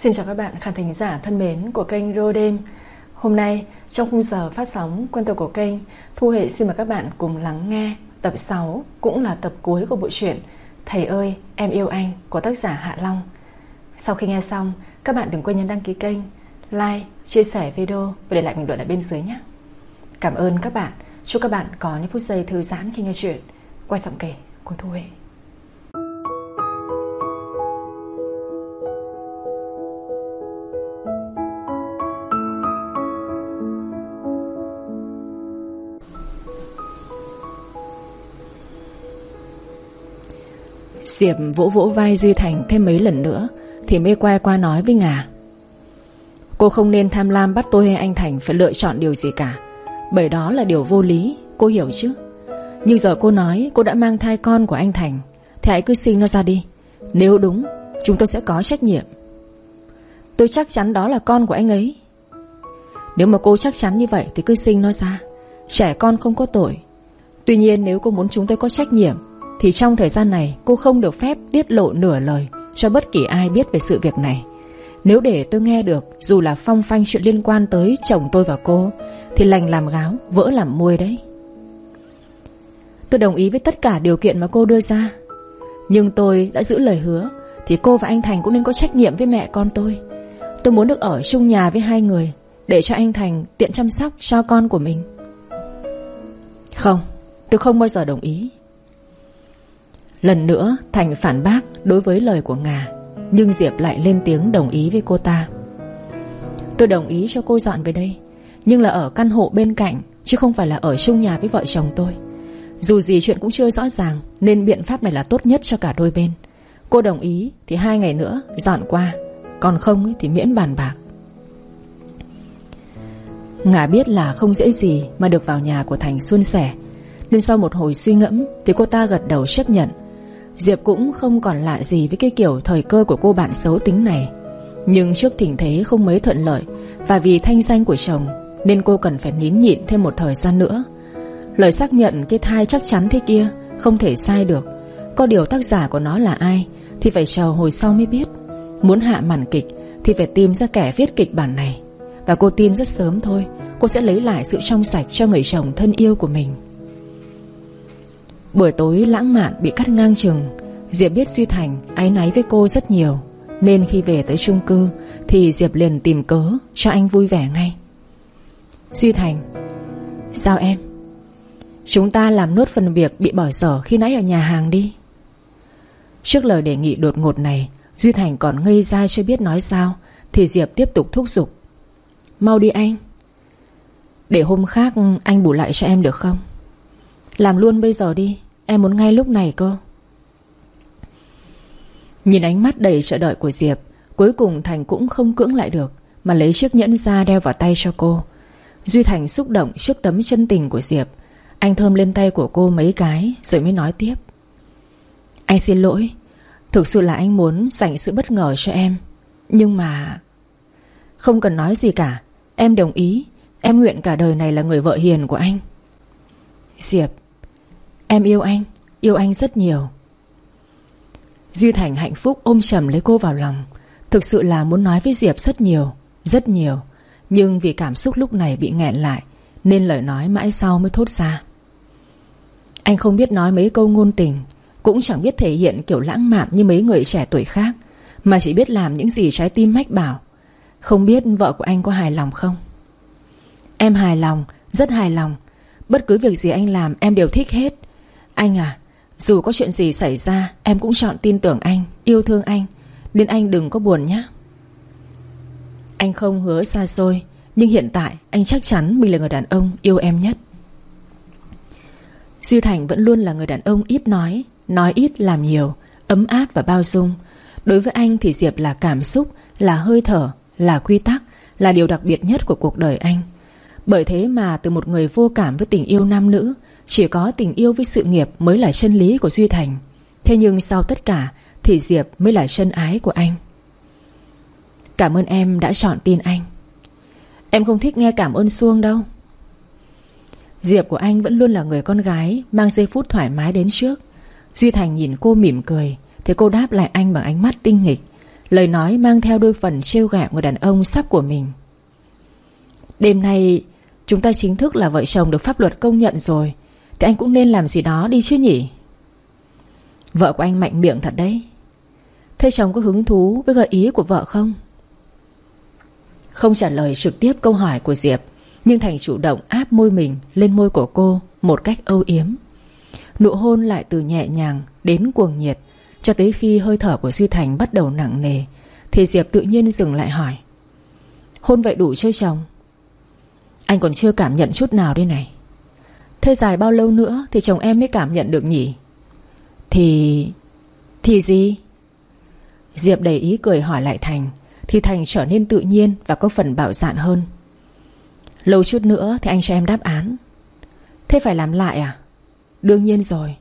Xin chào các bạn khán thính giả thân mến của kênh Rô Đêm Hôm nay trong khung giờ phát sóng quen thuộc của kênh Thu Hệ xin mời các bạn cùng lắng nghe tập 6 cũng là tập cuối của bộ truyện Thầy ơi em yêu anh của tác giả Hạ Long. Sau khi nghe xong các bạn đừng quên nhấn đăng ký kênh Like, chia sẻ video và để lại bình luận ở bên dưới nhé. Cảm ơn các bạn. Chúc các bạn có những phút giây thư giãn khi nghe chuyện. Quay giọng kể của Thu Hệ Diệp vỗ vỗ vai Duy Thành thêm mấy lần nữa, Thì mới quay qua nói với Ngà. Cô không nên tham lam bắt tôi hay anh Thành Phải lựa chọn điều gì cả, Bởi đó là điều vô lý, Cô hiểu chứ? Nhưng giờ cô nói cô đã mang thai con của anh Thành, Thì hãy cứ sinh nó ra đi. Nếu đúng, chúng tôi sẽ có trách nhiệm. Tôi chắc chắn đó là con của anh ấy. Nếu mà cô chắc chắn như vậy Thì cứ sinh nó ra, Trẻ con không có tội. Tuy nhiên nếu cô muốn chúng tôi có trách nhiệm thì trong thời gian này, cô không được phép tiết lộ nửa lời Cho bất kỳ ai biết về sự việc này. Nếu để tôi nghe được, Dù là phong phanh chuyện liên quan tới chồng tôi và cô, Thì lành làm gáo, Vỡ làm môi đấy. Tôi đồng ý với tất cả điều kiện mà cô đưa ra. Nhưng tôi đã giữ lời hứa, Thì cô và anh Thành cũng nên có trách nhiệm với mẹ con tôi. Tôi muốn được ở chung nhà với hai người, Để cho anh Thành tiện chăm sóc cho con của mình. Không, Tôi không bao giờ đồng ý. Lần nữa Thành phản bác đối với lời của Ngà, Nhưng Diệp lại lên tiếng đồng ý với cô ta. Tôi đồng ý cho cô dọn về đây, Nhưng là ở căn hộ bên cạnh, Chứ không phải là ở chung nhà với vợ chồng tôi. Dù gì chuyện cũng chưa rõ ràng, Nên biện pháp này là tốt nhất cho cả đôi bên. Cô đồng ý thì hai ngày nữa dọn qua, Còn không thì miễn bàn bạc. Ngà biết là không dễ gì Mà được vào nhà của Thành xuân sẻ, Nên sau một hồi suy ngẫm Thì cô ta gật đầu chấp nhận Diệp cũng không còn lạ gì với cái kiểu thời cơ của cô bạn xấu tính này. Nhưng trước tình thế không mấy thuận lợi, Và vì thanh danh của chồng, Nên cô cần phải nín nhịn thêm một thời gian nữa. Lời xác nhận cái thai chắc chắn thế kia Không thể sai được. Có điều tác giả của nó là ai Thì phải chờ hồi sau mới biết. Muốn hạ màn kịch Thì phải tìm ra kẻ viết kịch bản này. Và cô tin rất sớm thôi, Cô sẽ lấy lại sự trong sạch cho người chồng thân yêu của mình. Buổi tối lãng mạn bị cắt ngang chừng, Diệp biết Duy Thành áy náy với cô rất nhiều, Nên khi về tới chung cư Thì Diệp liền tìm cớ Cho anh vui vẻ ngay. Duy Thành, Sao em? Chúng ta làm nốt phần việc bị bỏ dở Khi nãy ở nhà hàng đi. Trước lời đề nghị đột ngột này, Duy Thành còn ngây ra chưa biết nói sao, Thì Diệp tiếp tục thúc giục. Mau đi anh. Để hôm khác anh bù lại cho em được không? Làm luôn bây giờ đi, Em muốn ngay lúc này cơ. Nhìn ánh mắt đầy chờ đợi của Diệp, Cuối cùng Thành cũng không cưỡng lại được, Mà lấy chiếc nhẫn ra đeo vào tay cho cô. Duy Thành xúc động trước tấm chân tình của Diệp. Anh thơm lên tay của cô mấy cái, Rồi mới nói tiếp. Anh xin lỗi, Thực sự là anh muốn dành sự bất ngờ cho em. Nhưng mà, Không cần nói gì cả, Em đồng ý, Em nguyện cả đời này là người vợ hiền của anh. Diệp Em yêu anh Yêu anh rất nhiều. Duy Thành hạnh phúc ôm chầm lấy cô vào lòng. Thực sự là muốn nói với Diệp rất nhiều Rất nhiều. Nhưng vì cảm xúc lúc này bị nghẹn lại, Nên lời nói mãi sau mới thốt ra. Anh không biết nói mấy câu ngôn tình, Cũng chẳng biết thể hiện kiểu lãng mạn Như mấy người trẻ tuổi khác, Mà chỉ biết làm những gì trái tim mách bảo. Không biết vợ của anh có hài lòng không? Em hài lòng, Rất hài lòng. Bất cứ việc gì anh làm, em đều thích hết anh à Dù có chuyện gì xảy ra, Em cũng chọn tin tưởng anh, Yêu thương anh. Nên anh đừng có buồn nhé. Anh không hứa xa xôi, Nhưng hiện tại anh chắc chắn mình là người đàn ông yêu em nhất. Duy Thành vẫn luôn là người đàn ông ít nói Nói ít làm nhiều, Ấm áp và bao dung. Đối với anh thì Diệp là cảm xúc, Là hơi thở, Là quy tắc, Là điều đặc biệt nhất của cuộc đời anh. Bởi thế mà từ một người vô cảm với tình yêu nam nữ chỉ có tình yêu với sự nghiệp mới là chân lý của Duy Thành. Thế nhưng sau tất cả, Thì Diệp mới là chân ái của anh. Cảm ơn em đã chọn tin anh. Em không thích nghe cảm ơn Xuông đâu. Diệp của anh vẫn luôn là người con gái, Mang giây phút thoải mái đến trước. Duy Thành nhìn cô mỉm cười Thế cô đáp lại anh bằng ánh mắt tinh nghịch. Lời nói mang theo đôi phần trêu ghẹo người đàn ông sắp của mình. Đêm nay, Chúng ta chính thức là vợ chồng được pháp luật công nhận rồi. Thì anh cũng nên làm gì đó đi chứ nhỉ? Vợ của anh mạnh miệng thật đấy. Thế chồng có hứng thú với gợi ý của vợ không? Không trả lời trực tiếp câu hỏi của Diệp, Nhưng Thành chủ động áp môi mình lên môi của cô Một cách âu yếm. Nụ hôn lại từ nhẹ nhàng đến cuồng nhiệt, Cho tới khi hơi thở của Duy Thành bắt đầu nặng nề, Thì Diệp tự nhiên dừng lại hỏi. Hôn vậy đủ chơi chồng? Anh còn chưa cảm nhận chút nào đây này. Thế dài bao lâu nữa Thì chồng em mới cảm nhận được nhỉ? Thì... Thì gì? Diệp đầy ý cười hỏi lại Thành, Thì Thành trở nên tự nhiên Và có phần bạo dạn hơn. Lâu chút nữa thì anh cho em đáp án. Thế phải làm lại à? Đương nhiên rồi.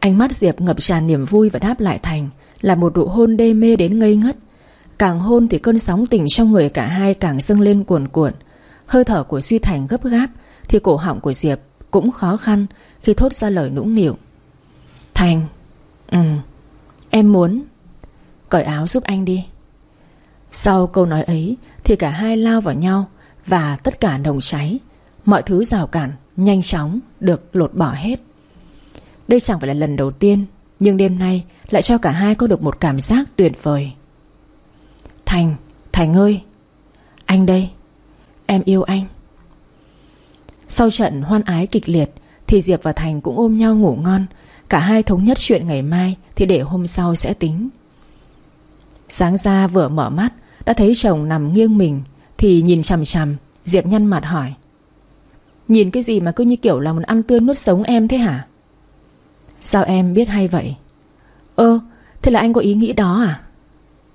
Ánh mắt Diệp ngập tràn niềm vui Và đáp lại Thành Là một nụ hôn đê mê đến ngây ngất. Càng hôn thì cơn sóng tình trong người cả hai Càng dâng lên cuồn cuộn. Hơi thở của Duy Thành gấp gáp thì cổ họng của Diệp cũng khó khăn Khi thốt ra lời nũng nịu. Thành Ừ Em muốn Cởi áo giúp anh đi. Sau câu nói ấy Thì cả hai lao vào nhau Và tất cả nồng cháy, Mọi thứ rào cản, Nhanh chóng được lột bỏ hết. Đây chẳng phải là lần đầu tiên, Nhưng đêm nay lại cho cả hai có được một cảm giác tuyệt vời. Thành Thành ơi, Anh đây, Em yêu anh. Sau trận hoan ái kịch liệt, Thì Diệp và Thành cũng ôm nhau ngủ ngon. Cả hai thống nhất chuyện ngày mai Thì để hôm sau sẽ tính. Sáng ra vừa mở mắt, Đã thấy chồng nằm nghiêng mình, Thì nhìn chằm chằm, Diệp nhăn mặt hỏi. Nhìn cái gì mà cứ như kiểu là muốn ăn tươi nuốt sống em thế hả? Sao em biết hay vậy? Ơ, Thế là anh có ý nghĩ đó à?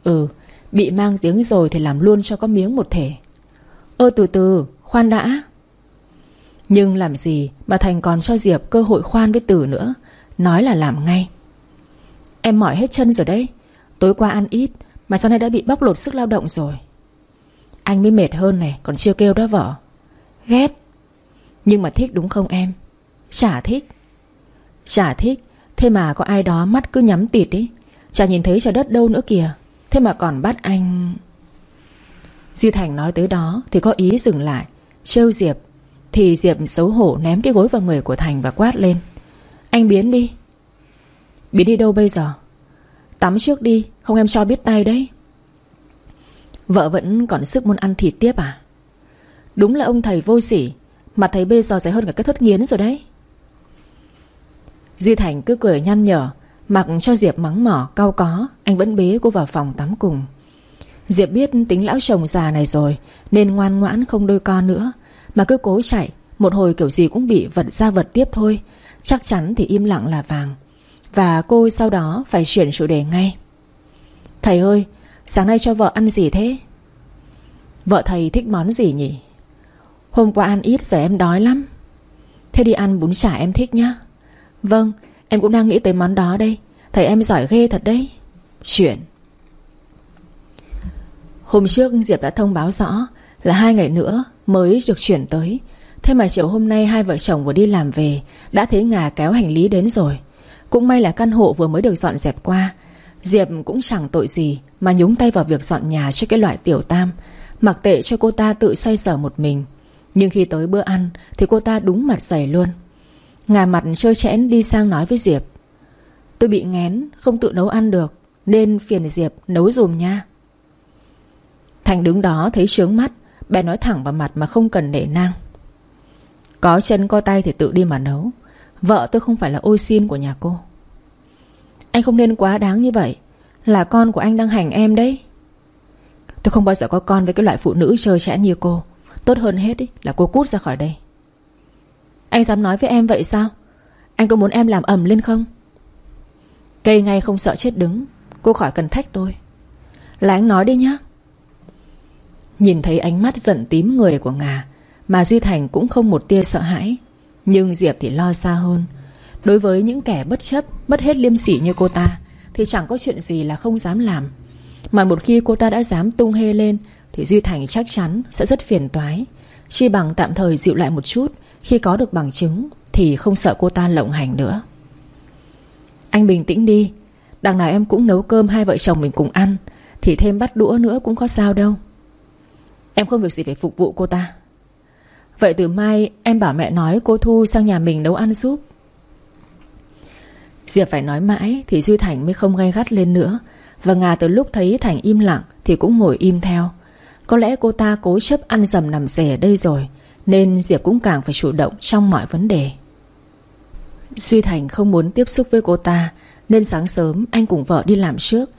Ừ Bị mang tiếng rồi thì làm luôn cho có miếng một thể. Ơ, từ từ, Khoan đã. Nhưng làm gì mà Thành còn cho Diệp cơ hội khoan với Tử nữa? Nói là làm ngay. Em mỏi hết chân rồi đấy. Tối qua ăn ít, Mà sau này đã bị bóc lột sức lao động rồi. Anh mới mệt hơn này, Còn chưa kêu đó vợ. Ghét. Nhưng mà thích đúng không em? Chả thích. Chả thích, Thế mà có ai đó mắt cứ nhắm tịt ý. Chả nhìn thấy trời đất đâu nữa kìa. Thế mà còn bắt anh. Di Thành nói tới đó Thì có ý dừng lại, Trêu Diệp. Thì Diệp xấu hổ ném cái gối vào người của Thành và quát lên. Anh biến đi. Biến đi đâu bây giờ? Tắm trước đi, Không em cho biết tay đấy. Vợ vẫn còn sức muốn ăn thịt tiếp à? Đúng là ông thầy vô sỉ Mặt thấy bây giờ dày hơn cả cái thất nghiến rồi đấy. Duy Thành cứ cười nhăn nhở, Mặc cho Diệp mắng mỏ cau có, Anh vẫn bế cô vào phòng tắm cùng. Diệp biết tính lão chồng già này rồi, Nên ngoan ngoãn không đôi co nữa. Mà cứ cố chạy, Một hồi kiểu gì cũng bị vật ra vật tiếp thôi. Chắc chắn thì im lặng là vàng. Và cô sau đó phải chuyển chủ đề ngay. Thầy ơi, Sáng nay cho vợ ăn gì thế? Vợ thầy thích món gì nhỉ? Hôm qua ăn ít giờ em đói lắm. Thế đi ăn bún chả em thích nhá. Vâng Em cũng đang nghĩ tới món đó đây. Thầy em giỏi ghê thật đấy. Chuyển. Hôm trước Diệp đã thông báo rõ Là hai ngày nữa mới được chuyển tới. Thế mà chiều hôm nay hai vợ chồng vừa đi làm về, Đã thấy ngà kéo hành lý đến rồi. Cũng may là căn hộ vừa mới được dọn dẹp qua. Diệp cũng chẳng tội gì Mà nhúng tay vào việc dọn nhà cho cái loại tiểu tam. Mặc tệ cho cô ta tự xoay sở một mình, Nhưng khi tới bữa ăn Thì cô ta đúng mặt dày luôn. Ngà mặt chơi chẽn đi sang nói với Diệp, Tôi bị ngén, Không tự nấu ăn được, Nên phiền Diệp nấu dùm nha. Thành đứng đó thấy trướng mắt bé nói thẳng vào mặt mà không cần nể nang. Có chân có tay thì tự đi mà nấu. Vợ tôi không phải là ôi xin của nhà cô. Anh không nên quá đáng như vậy. Là con của anh đang hành em đấy. Tôi không bao giờ có con với cái loại phụ nữ chơi chẽn như cô. Tốt hơn hết ý, là cô cút ra khỏi đây. Anh dám nói với em vậy sao? Anh có muốn em làm ầm lên không? Cây ngay không sợ chết đứng. Cô khỏi cần thách tôi. Là anh nói đi nhá. Nhìn thấy ánh mắt giận tím người của Ngà, Mà Duy Thành cũng không một tia sợ hãi. Nhưng Diệp thì lo xa hơn. Đối với những kẻ bất chấp, Mất hết liêm sỉ như cô ta, Thì chẳng có chuyện gì là không dám làm. Mà một khi cô ta đã dám tung hê lên, Thì Duy Thành chắc chắn sẽ rất phiền toái. Chi bằng tạm thời dịu lại một chút, Khi có được bằng chứng, Thì không sợ cô ta lộng hành nữa. Anh bình tĩnh đi. Đằng nào em cũng nấu cơm hai vợ chồng mình cùng ăn, Thì thêm bắt đũa nữa cũng có sao đâu. Em không việc gì phải phục vụ cô ta. Vậy từ mai em bảo mẹ nói cô Thu sang nhà mình nấu ăn giúp. Diệp phải nói mãi Thì Duy Thành mới không gay gắt lên nữa. Và Ngà từ lúc thấy Thành im lặng Thì cũng ngồi im theo. Có lẽ cô ta cố chấp ăn dầm nằm rẻ ở đây rồi, Nên Diệp cũng càng phải chủ động Trong mọi vấn đề. Duy Thành không muốn tiếp xúc với cô ta, Nên sáng sớm anh cùng vợ đi làm trước.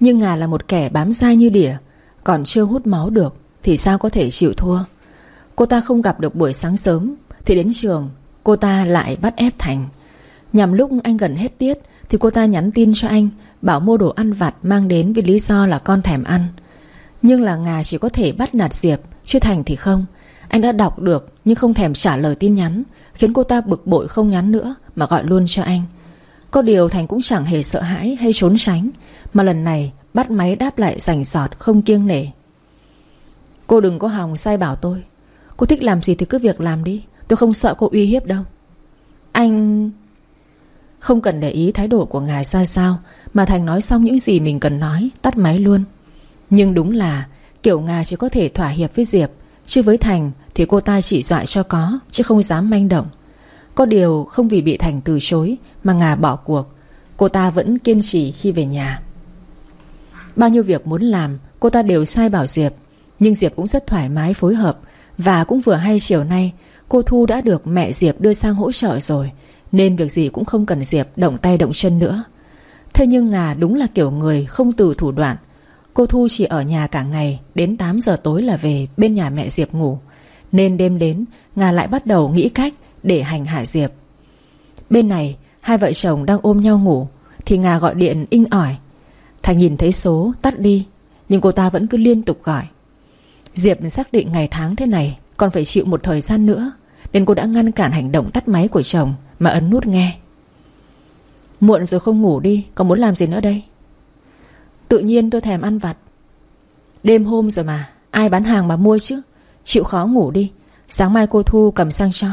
Nhưng Ngà là một kẻ bám dai như đỉa, Còn chưa hút máu được. Thì sao có thể chịu thua? Cô ta không gặp được buổi sáng sớm, Thì đến trường, Cô ta lại bắt ép Thành. Nhằm lúc anh gần hết tiết, Thì cô ta nhắn tin cho anh, Bảo mua đồ ăn vặt mang đến vì lý do là con thèm ăn. Nhưng là Ngà chỉ có thể bắt nạt Diệp, Chứ Thành thì không. Anh đã đọc được, nhưng không thèm trả lời tin nhắn, Khiến cô ta bực bội không nhắn nữa, Mà gọi luôn cho anh. Có điều Thành cũng chẳng hề sợ hãi hay trốn tránh, Mà lần này bắt máy đáp lại rành sọt không kiêng nể. Cô đừng có hòng sai bảo tôi. Cô thích làm gì thì cứ việc làm đi. Tôi không sợ cô uy hiếp đâu. Anh... Không cần để ý thái độ của ngài sai sao, Mà Thành nói xong những gì mình cần nói, Tắt máy luôn. Nhưng đúng là kiểu ngài chỉ có thể thỏa hiệp với Diệp, Chứ với Thành thì cô ta chỉ dọa cho có, Chứ không dám manh động. Có điều không vì bị Thành từ chối Mà Ngà bỏ cuộc, Cô ta vẫn kiên trì khi về nhà. Bao nhiêu việc muốn làm, Cô ta đều sai bảo Diệp. Nhưng Diệp cũng rất thoải mái phối hợp. Và cũng vừa hay chiều nay, Cô Thu đã được mẹ Diệp đưa sang hỗ trợ rồi. Nên việc gì cũng không cần Diệp Động tay động chân nữa. Thế nhưng Ngà đúng là kiểu người không từ thủ đoạn. Cô Thu chỉ ở nhà cả ngày, Đến 8 giờ tối là về bên nhà mẹ Diệp ngủ. Nên đêm đến, Ngà lại bắt đầu nghĩ cách để hành hạ Diệp. Bên này, Hai vợ chồng đang ôm nhau ngủ, Thì Ngà gọi điện inh ỏi. Thành nhìn thấy số, tắt đi, Nhưng cô ta vẫn cứ liên tục gọi. Diệp xác định ngày tháng thế này, Còn phải chịu một thời gian nữa, Nên cô đã ngăn cản hành động tắt máy của chồng Mà ấn nút nghe. Muộn rồi không ngủ đi Còn muốn làm gì nữa đây? Tự nhiên tôi thèm ăn vặt. Đêm hôm rồi mà, Ai bán hàng mà mua chứ? Chịu khó ngủ đi, Sáng mai cô Thu cầm sang cho.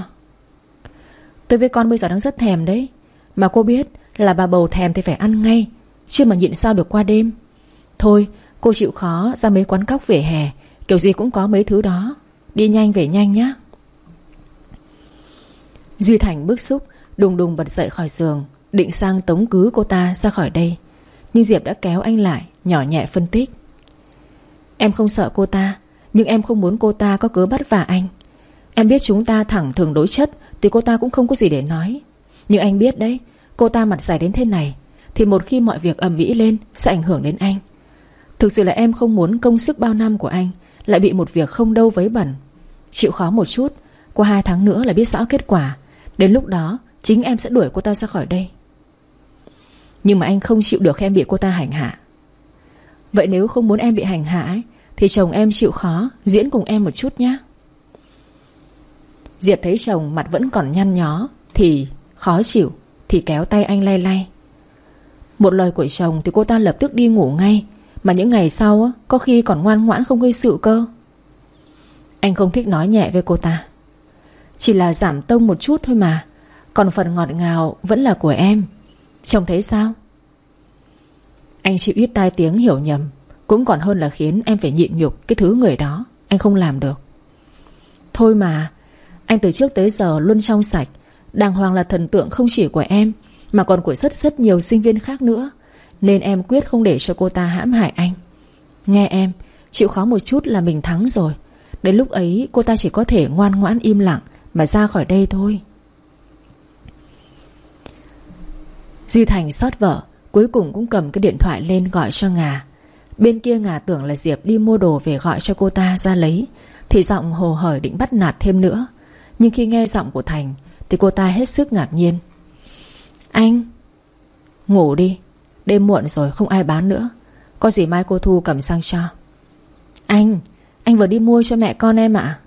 Tôi với con bây giờ đang rất thèm đấy, Mà cô biết là bà bầu thèm thì phải ăn ngay, Chứ mà nhịn sao được qua đêm. Thôi, cô chịu khó ra mấy quán cóc vỉa hè Kiểu gì cũng có mấy thứ đó. Đi nhanh về nhanh nhé Duy Thành bức xúc, Đùng đùng bật dậy khỏi giường, Định sang tống cứ cô ta ra khỏi đây. Nhưng Diệp đã kéo anh lại, Nhỏ nhẹ phân tích. Em không sợ cô ta, Nhưng em không muốn cô ta có cớ bắt vả anh. Em biết chúng ta thẳng thường đối chất, Thì cô ta cũng không có gì để nói. Nhưng anh biết đấy, Cô ta mặt dài đến thế này, Thì một khi mọi việc ầm ĩ lên, Sẽ ảnh hưởng đến anh. Thực sự là em không muốn công sức bao năm của anh lại bị một việc không đâu vấy bẩn. Chịu khó một chút Qua hai tháng nữa là biết rõ kết quả. Đến lúc đó Chính em sẽ đuổi cô ta ra khỏi đây. Nhưng mà anh không chịu được khi em bị cô ta hành hạ. Vậy nếu không muốn em bị hành hạ ấy, Thì chồng em chịu khó Diễn cùng em một chút nhé Diệp thấy chồng mặt vẫn còn nhăn nhó Thì khó chịu Thì kéo tay anh lay lay. Một lời của chồng thì cô ta lập tức đi ngủ ngay mà những ngày sau Có khi còn ngoan ngoãn không gây sự cơ. Anh không thích nói nhẹ với cô ta. Chỉ là giảm tông một chút thôi mà. Còn phần ngọt ngào vẫn là của em. Chồng thấy sao? Anh chịu ít tai tiếng hiểu nhầm. Cũng còn hơn là khiến em phải nhịn nhục Cái thứ người đó. Anh không làm được. Thôi mà, Anh từ trước tới giờ luôn trong sạch. Đàng hoàng là thần tượng không chỉ của em, Mà còn của rất rất nhiều sinh viên khác nữa. Nên em quyết không để cho cô ta hãm hại anh. Nghe em, Chịu khó một chút là mình thắng rồi. Đến lúc ấy, cô ta chỉ có thể ngoan ngoãn im lặng Mà ra khỏi đây thôi. Duy Thành xót vợ, Cuối cùng cũng cầm cái điện thoại lên gọi cho Ngà. Bên kia Ngà tưởng là Diệp đi mua đồ về gọi cho cô ta ra lấy, Thì giọng hồ hởi định bắt nạt thêm nữa. Nhưng khi nghe giọng của Thành, Thì cô ta hết sức ngạc nhiên. Anh, Ngủ đi. Đêm muộn rồi, không ai bán nữa. Có gì mai cô Thu cầm sang cho? Anh Anh vừa đi mua cho mẹ con em ạ.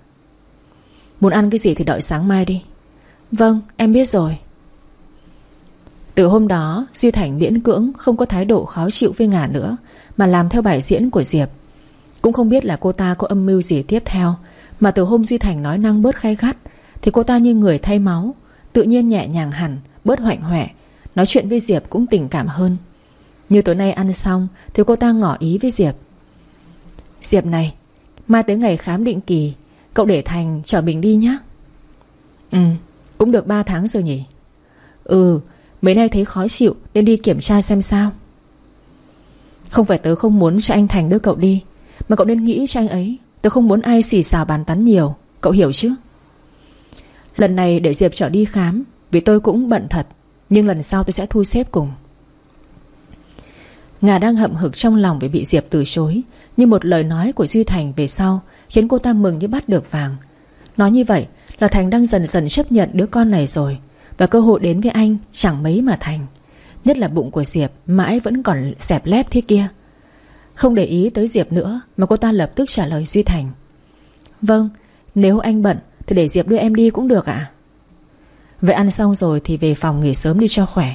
Muốn ăn cái gì thì đợi sáng mai đi. Vâng em biết rồi. Từ hôm đó, Duy Thành miễn cưỡng, Không có thái độ khó chịu với Ngà nữa, Mà làm theo bài diễn của Diệp. Cũng không biết là cô ta có âm mưu gì tiếp theo, Mà từ hôm Duy Thành nói năng bớt khai gắt, Thì cô ta như người thay máu, Tự nhiên nhẹ nhàng hẳn, Bớt hoạnh hoẹ. Nói chuyện với Diệp cũng tình cảm hơn. Như tối nay ăn xong Thì cô ta ngỏ ý với Diệp. Diệp này Mai tới ngày khám định kỳ Cậu để Thành chở mình đi nhé Ừ Cũng được 3 tháng rồi nhỉ? Ừ Mấy nay thấy khó chịu Nên đi kiểm tra xem sao. Không phải tớ không muốn cho anh Thành đưa cậu đi Mà cậu nên nghĩ cho anh ấy. Tớ không muốn ai xì xào bàn tán nhiều Cậu hiểu chứ? Lần này để Diệp trở đi khám Vì tôi cũng bận thật Nhưng lần sau tôi sẽ thu xếp cùng Ngà đang hậm hực trong lòng Vì bị Diệp từ chối. Nhưng một lời nói của Duy Thành về sau Khiến cô ta mừng như bắt được vàng. Nói như vậy là Thành đang dần dần chấp nhận đứa con này rồi. Và cơ hội đến với anh chẳng mấy mà Thành. Nhất là bụng của Diệp Mãi vẫn còn xẹp lép thế kia. Không để ý tới Diệp nữa Mà cô ta lập tức trả lời Duy Thành. Vâng Nếu anh bận Thì để Diệp đưa em đi cũng được ạ. Vậy ăn xong rồi thì về phòng nghỉ sớm đi cho khỏe.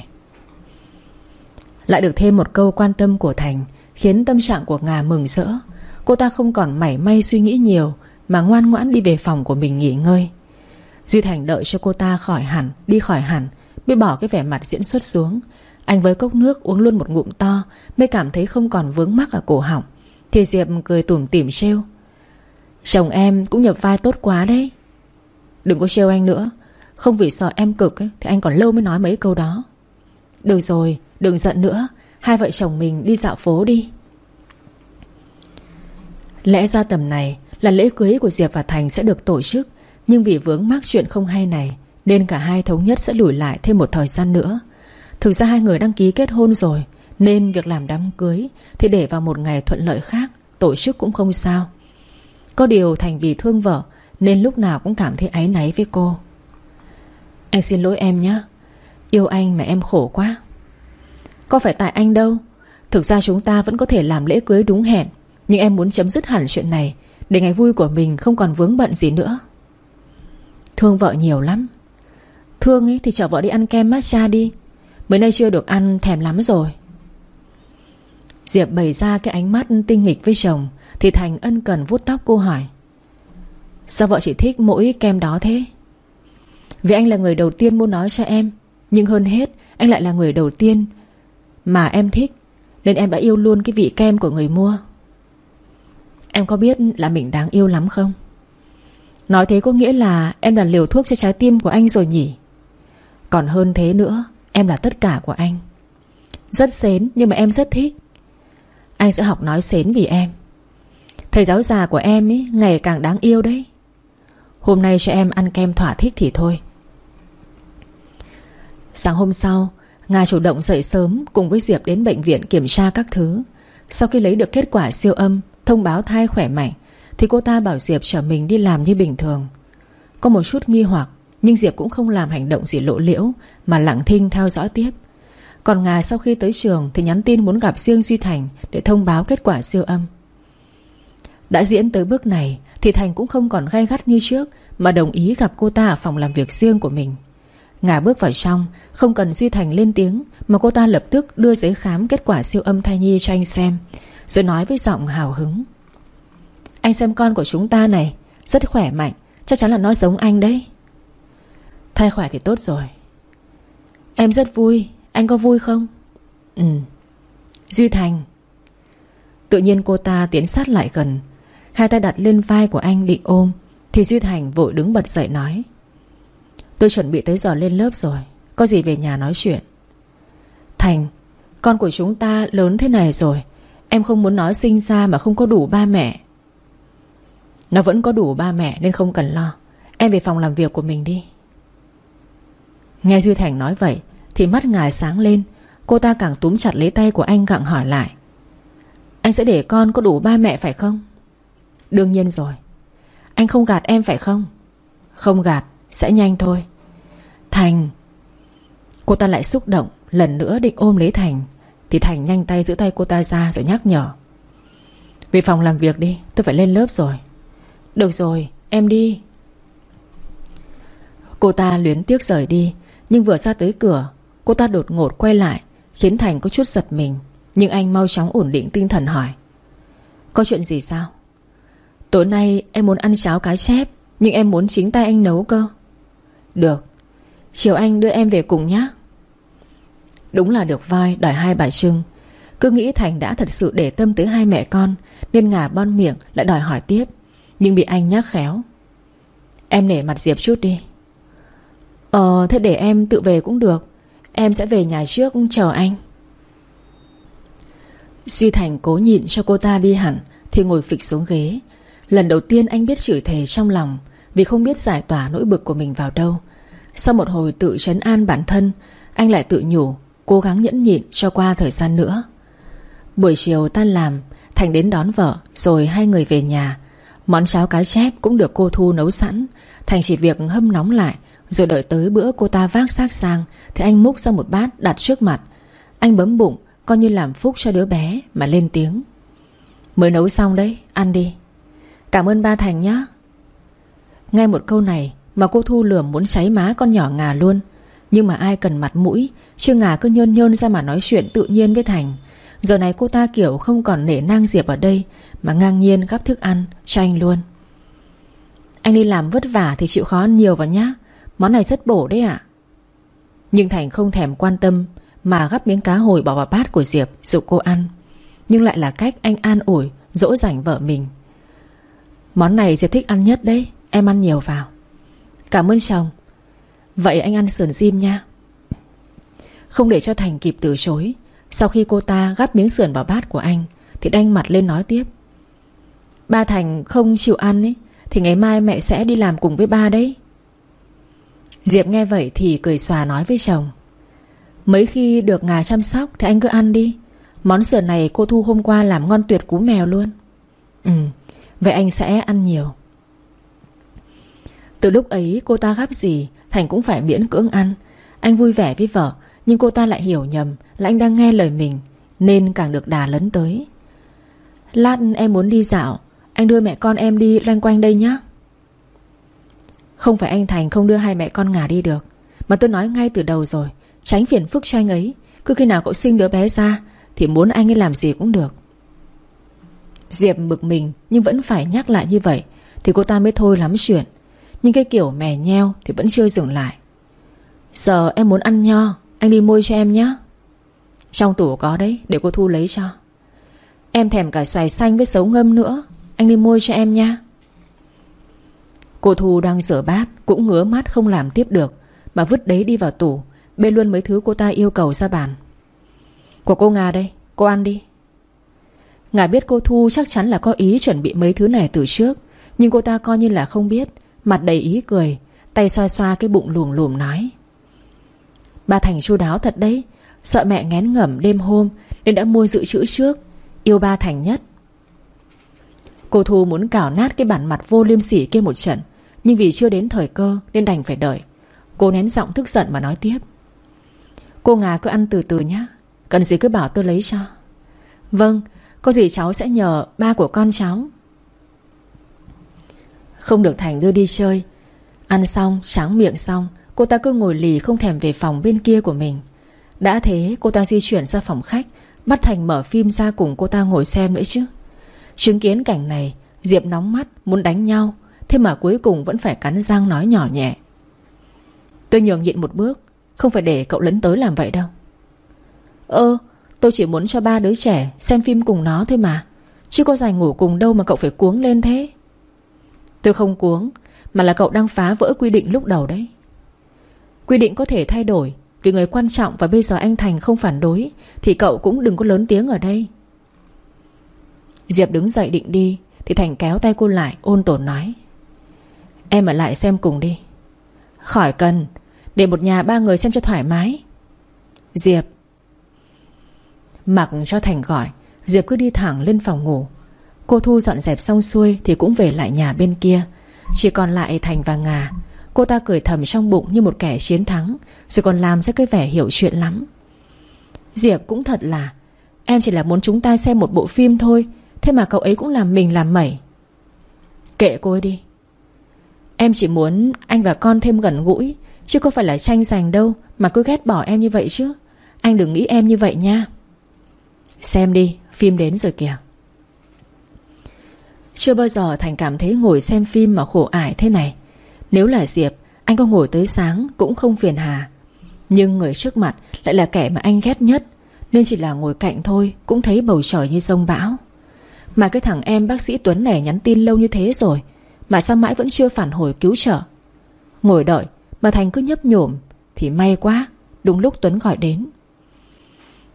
Lại được thêm một câu quan tâm của Thành Khiến tâm trạng của Ngà mừng rỡ. Cô ta không còn mảy may suy nghĩ nhiều Mà ngoan ngoãn đi về phòng của mình nghỉ ngơi. Duy Thành đợi cho cô ta khỏi hẳn Đi khỏi hẳn Mới bỏ cái vẻ mặt diễn xuất xuống. Anh với cốc nước uống luôn một ngụm to Mới cảm thấy không còn vướng mắc ở cổ họng. Thì Diệp cười tủm tỉm trêu Chồng em cũng nhập vai tốt quá đấy. Đừng có trêu anh nữa Không vì sợ em cực ấy, Thì anh còn lâu mới nói mấy câu đó. Được rồi đừng giận nữa, Hai vợ chồng mình đi dạo phố đi. Lẽ ra tầm này Là lễ cưới của Diệp và Thành sẽ được tổ chức, Nhưng vì vướng mắc chuyện không hay này, Nên cả hai thống nhất sẽ lùi lại thêm một thời gian nữa. Thực ra hai người đăng ký kết hôn rồi, Nên việc làm đám cưới Thì để vào một ngày thuận lợi khác, Tổ chức cũng không sao. Có điều Thành vì thương vợ, Nên lúc nào cũng cảm thấy áy náy với cô. Anh xin lỗi em nhé. Yêu anh mà em khổ quá. Có phải tại anh đâu? Thực ra chúng ta vẫn có thể làm lễ cưới đúng hẹn. Nhưng em muốn chấm dứt hẳn chuyện này, Để ngày vui của mình không còn vướng bận gì nữa. Thương vợ nhiều lắm. Thương ấy thì chở vợ đi ăn kem matcha đi. Mới nay chưa được ăn, thèm lắm rồi. Diệp bày ra cái ánh mắt tinh nghịch với chồng, Thì Thành ân cần vuốt tóc cô hỏi. Sao vợ chỉ thích mỗi kem đó thế? Vì anh là người đầu tiên muốn nói cho em, Nhưng hơn hết, Anh lại là người đầu tiên mà em thích, Nên em đã yêu luôn cái vị kem của người mua. Em có biết là mình đáng yêu lắm không? Nói thế có nghĩa là Em là liều thuốc cho trái tim của anh rồi nhỉ? Còn hơn thế nữa, Em là tất cả của anh. Rất xến, nhưng mà em rất thích. Anh sẽ học nói xến vì em. Thầy giáo già của em ấy Ngày càng đáng yêu đấy. Hôm nay cho em ăn kem thỏa thích thì thôi. Sáng hôm sau Nga chủ động dậy sớm Cùng với Diệp đến bệnh viện kiểm tra các thứ. Sau khi lấy được kết quả siêu âm, Thông báo thai khỏe mạnh, Thì cô ta bảo Diệp chở mình đi làm như bình thường. Có một chút nghi hoặc, Nhưng Diệp cũng không làm hành động gì lộ liễu, Mà lặng thinh theo dõi tiếp. Còn Nga sau khi tới trường Thì nhắn tin muốn gặp riêng Duy Thành Để thông báo kết quả siêu âm. Đã diễn tới bước này, Thì Thành cũng không còn gay gắt như trước, Mà đồng ý gặp cô ta ở phòng làm việc riêng của mình. Ngà bước vào trong, Không cần Duy Thành lên tiếng, Mà cô ta lập tức đưa giấy khám kết quả siêu âm thai nhi cho anh xem, Rồi nói với giọng hào hứng. Anh xem con của chúng ta này, Rất khỏe mạnh, Chắc chắn là nó giống anh đấy. Thai khỏe thì tốt rồi. Em rất vui, Anh có vui không? Ừ. Duy Thành. Tự nhiên cô ta tiến sát lại gần, Hai tay đặt lên vai của anh định ôm, Thì Duy Thành vội đứng bật dậy nói. Tôi chuẩn bị tới giờ lên lớp rồi. Có gì về nhà nói chuyện? Thành, Con của chúng ta lớn thế này rồi. Em không muốn nói sinh ra mà không có đủ ba mẹ. Nó vẫn có đủ ba mẹ nên không cần lo. Em về phòng làm việc của mình đi. Nghe Duy Thành nói vậy Thì mắt ngài sáng lên. Cô ta càng túm chặt lấy tay của anh gặng hỏi lại. Anh sẽ để con có đủ ba mẹ phải không? Đương nhiên rồi. Anh không gạt em phải không? Không gạt, Sẽ nhanh thôi. Thành. Cô ta lại xúc động, Lần nữa định ôm lấy Thành. Thì Thành nhanh tay giữ tay cô ta ra rồi nhắc nhở. Về phòng làm việc đi, Tôi phải lên lớp rồi. Được rồi, em đi. Cô ta luyến tiếc rời đi, Nhưng vừa ra tới cửa, Cô ta đột ngột quay lại, Khiến Thành có chút giật mình. Nhưng anh mau chóng ổn định tinh thần hỏi. Có chuyện gì sao? Tối nay em muốn ăn cháo cá chép, Nhưng em muốn chính tay anh nấu cơ. Được. Chiều anh đưa em về cùng nhé Đúng là được vai đòi hai bà Trưng. Cứ nghĩ Thành đã thật sự để tâm tới hai mẹ con, Nên ngả bon miệng lại đòi hỏi tiếp. Nhưng bị anh nhắc khéo. Em nể mặt Diệp chút đi. Ờ thế để em tự về cũng được. Em sẽ về nhà trước chờ anh. Duy Thành cố nhịn cho cô ta đi hẳn, Thì ngồi phịch xuống ghế. Lần đầu tiên anh biết chửi thề trong lòng, Vì không biết giải tỏa nỗi bực của mình vào đâu. Sau một hồi tự trấn an bản thân, Anh lại tự nhủ, Cố gắng nhẫn nhịn cho qua thời gian nữa. Buổi chiều tan làm, Thành đến đón vợ, Rồi hai người về nhà. Món cháo cá chép cũng được cô Thu nấu sẵn. Thành chỉ việc hâm nóng lại, Rồi đợi tới bữa cô ta vác xác sang, Thì anh múc ra một bát đặt trước mặt. Anh bấm bụng, Coi như làm phúc cho đứa bé Mà lên tiếng. Mới nấu xong đấy, ăn đi. Cảm ơn ba Thành nhé Nghe một câu này mà cô Thu lườm muốn cháy má con nhỏ ngà luôn. Nhưng mà ai cần mặt mũi, Chứ ngà cứ nhơn nhơn ra mà nói chuyện tự nhiên với Thành. Giờ này cô ta kiểu không còn nể nang Diệp ở đây, Mà ngang nhiên gắp thức ăn cho anh luôn. Anh đi làm vất vả thì chịu khó ăn nhiều vào nhá. Món này rất bổ đấy ạ. Nhưng Thành không thèm quan tâm Mà gắp miếng cá hồi bỏ vào bát của Diệp Dục cô ăn. Nhưng lại là cách anh an ủi, Dỗ dành vợ mình. Món này Diệp thích ăn nhất đấy, Em ăn nhiều vào. Cảm ơn chồng. Vậy anh ăn sườn diêm nha. Không để cho Thành kịp từ chối, Sau khi cô ta gắp miếng sườn vào bát của anh, Thì đanh mặt lên nói tiếp. Ba Thành không chịu ăn ấy, Thì ngày mai mẹ sẽ đi làm cùng với ba đấy. Diệp nghe vậy thì cười xòa nói với chồng. Mấy khi được ngà chăm sóc Thì anh cứ ăn đi. Món sườn này cô Thu hôm qua làm ngon tuyệt cú mèo luôn. Ừ Vậy anh sẽ ăn nhiều. Từ lúc ấy cô ta gắp gì, Thành cũng phải miễn cưỡng ăn. Anh vui vẻ với vợ, Nhưng cô ta lại hiểu nhầm là anh đang nghe lời mình, Nên càng được đà lấn tới. Lát em muốn đi dạo, Anh đưa mẹ con em đi loanh quanh đây nhé Không phải anh Thành không đưa hai mẹ con ngả đi được, Mà tôi nói ngay từ đầu rồi, Tránh phiền phức cho anh ấy. Cứ khi nào cậu sinh đứa bé ra, Thì muốn anh ấy làm gì cũng được. Diệp bực mình, nhưng vẫn phải nhắc lại như vậy, Thì cô ta mới thôi lắm chuyện. Nhưng cái kiểu mè nheo thì vẫn chưa dừng lại. Giờ em muốn ăn nho, Anh đi mua cho em nhé. Trong tủ có đấy, để cô Thu lấy cho. Em thèm cả xoài xanh với sấu ngâm nữa, Anh đi mua cho em nha. Cô Thu đang rửa bát, Cũng ngứa mắt không làm tiếp được, Mà vứt đấy đi vào tủ Bê luôn mấy thứ cô ta yêu cầu ra bàn. Của cô Nga đây, Cô ăn đi. Ngài biết cô Thu chắc chắn là có ý chuẩn bị mấy thứ này từ trước, Nhưng cô ta coi như là không biết. Mặt đầy ý cười, Tay xoa xoa cái bụng lùm lùm nói. Ba Thành chu đáo thật đấy, Sợ mẹ ngén ngẩm đêm hôm Nên đã mua dự trữ trước, Yêu ba Thành nhất. Cô Thu muốn cào nát cái bản mặt vô liêm sỉ kia một trận, Nhưng vì chưa đến thời cơ Nên đành phải đợi. Cô nén giọng tức giận mà nói tiếp. Cô Ngà cứ ăn từ từ nhé Cần gì cứ bảo tôi lấy cho. Vâng có gì cháu sẽ nhờ ba của con cháu. Không được Thành đưa đi chơi. Ăn xong tráng miệng xong, Cô ta cứ ngồi lì không thèm về phòng bên kia của mình. Đã thế, cô ta di chuyển ra phòng khách, Bắt Thành mở phim ra cùng cô ta ngồi xem nữa chứ. Chứng kiến cảnh này, Diệp nóng mắt, muốn đánh nhau, Thế mà cuối cùng vẫn phải cắn răng nói nhỏ nhẹ. Tôi nhường nhịn một bước, Không phải để cậu lấn tới làm vậy đâu. Ơ, Tôi chỉ muốn cho ba đứa trẻ Xem phim cùng nó thôi mà, Chứ có dành ngủ cùng đâu mà cậu phải cuống lên thế. Tôi không cuống, Mà là cậu đang phá vỡ quy định lúc đầu đấy. Quy định có thể thay đổi, Vì người quan trọng và bây giờ anh Thành không phản đối, Thì cậu cũng đừng có lớn tiếng ở đây. Diệp đứng dậy định đi, Thì Thành kéo tay cô lại, ôn tồn nói. Em ở lại xem cùng đi. Khỏi cần, Để một nhà ba người xem cho thoải mái. Diệp. Mặc cho Thành gọi, Diệp cứ đi thẳng lên phòng ngủ. Cô Thu dọn dẹp xong xuôi Thì cũng về lại nhà bên kia. Chỉ còn lại Thành và Ngà. Cô ta cười thầm trong bụng như một kẻ chiến thắng, Rồi còn làm ra cái vẻ hiểu chuyện lắm. Diệp cũng thật là, Em chỉ là muốn chúng ta xem một bộ phim thôi, Thế mà cậu ấy cũng làm mình làm mẩy. Kệ cô ấy đi. Em chỉ muốn anh và con thêm gần gũi, Chứ không phải là tranh giành đâu, Mà cứ ghét bỏ em như vậy chứ. Anh đừng nghĩ em như vậy nha. Xem đi, phim đến rồi kìa. Chưa bao giờ Thành cảm thấy ngồi xem phim mà khổ ải thế này. Nếu là Diệp, Anh có ngồi tới sáng cũng không phiền hà. Nhưng người trước mặt lại là kẻ mà anh ghét nhất, Nên chỉ là ngồi cạnh thôi Cũng thấy bầu trời như sông bão. Mà cái thằng em bác sĩ Tuấn này nhắn tin lâu như thế rồi, Mà sao mãi vẫn chưa phản hồi cứu trợ? Ngồi đợi, Mà Thành cứ nhấp nhổm, Thì may quá, Đúng lúc Tuấn gọi đến.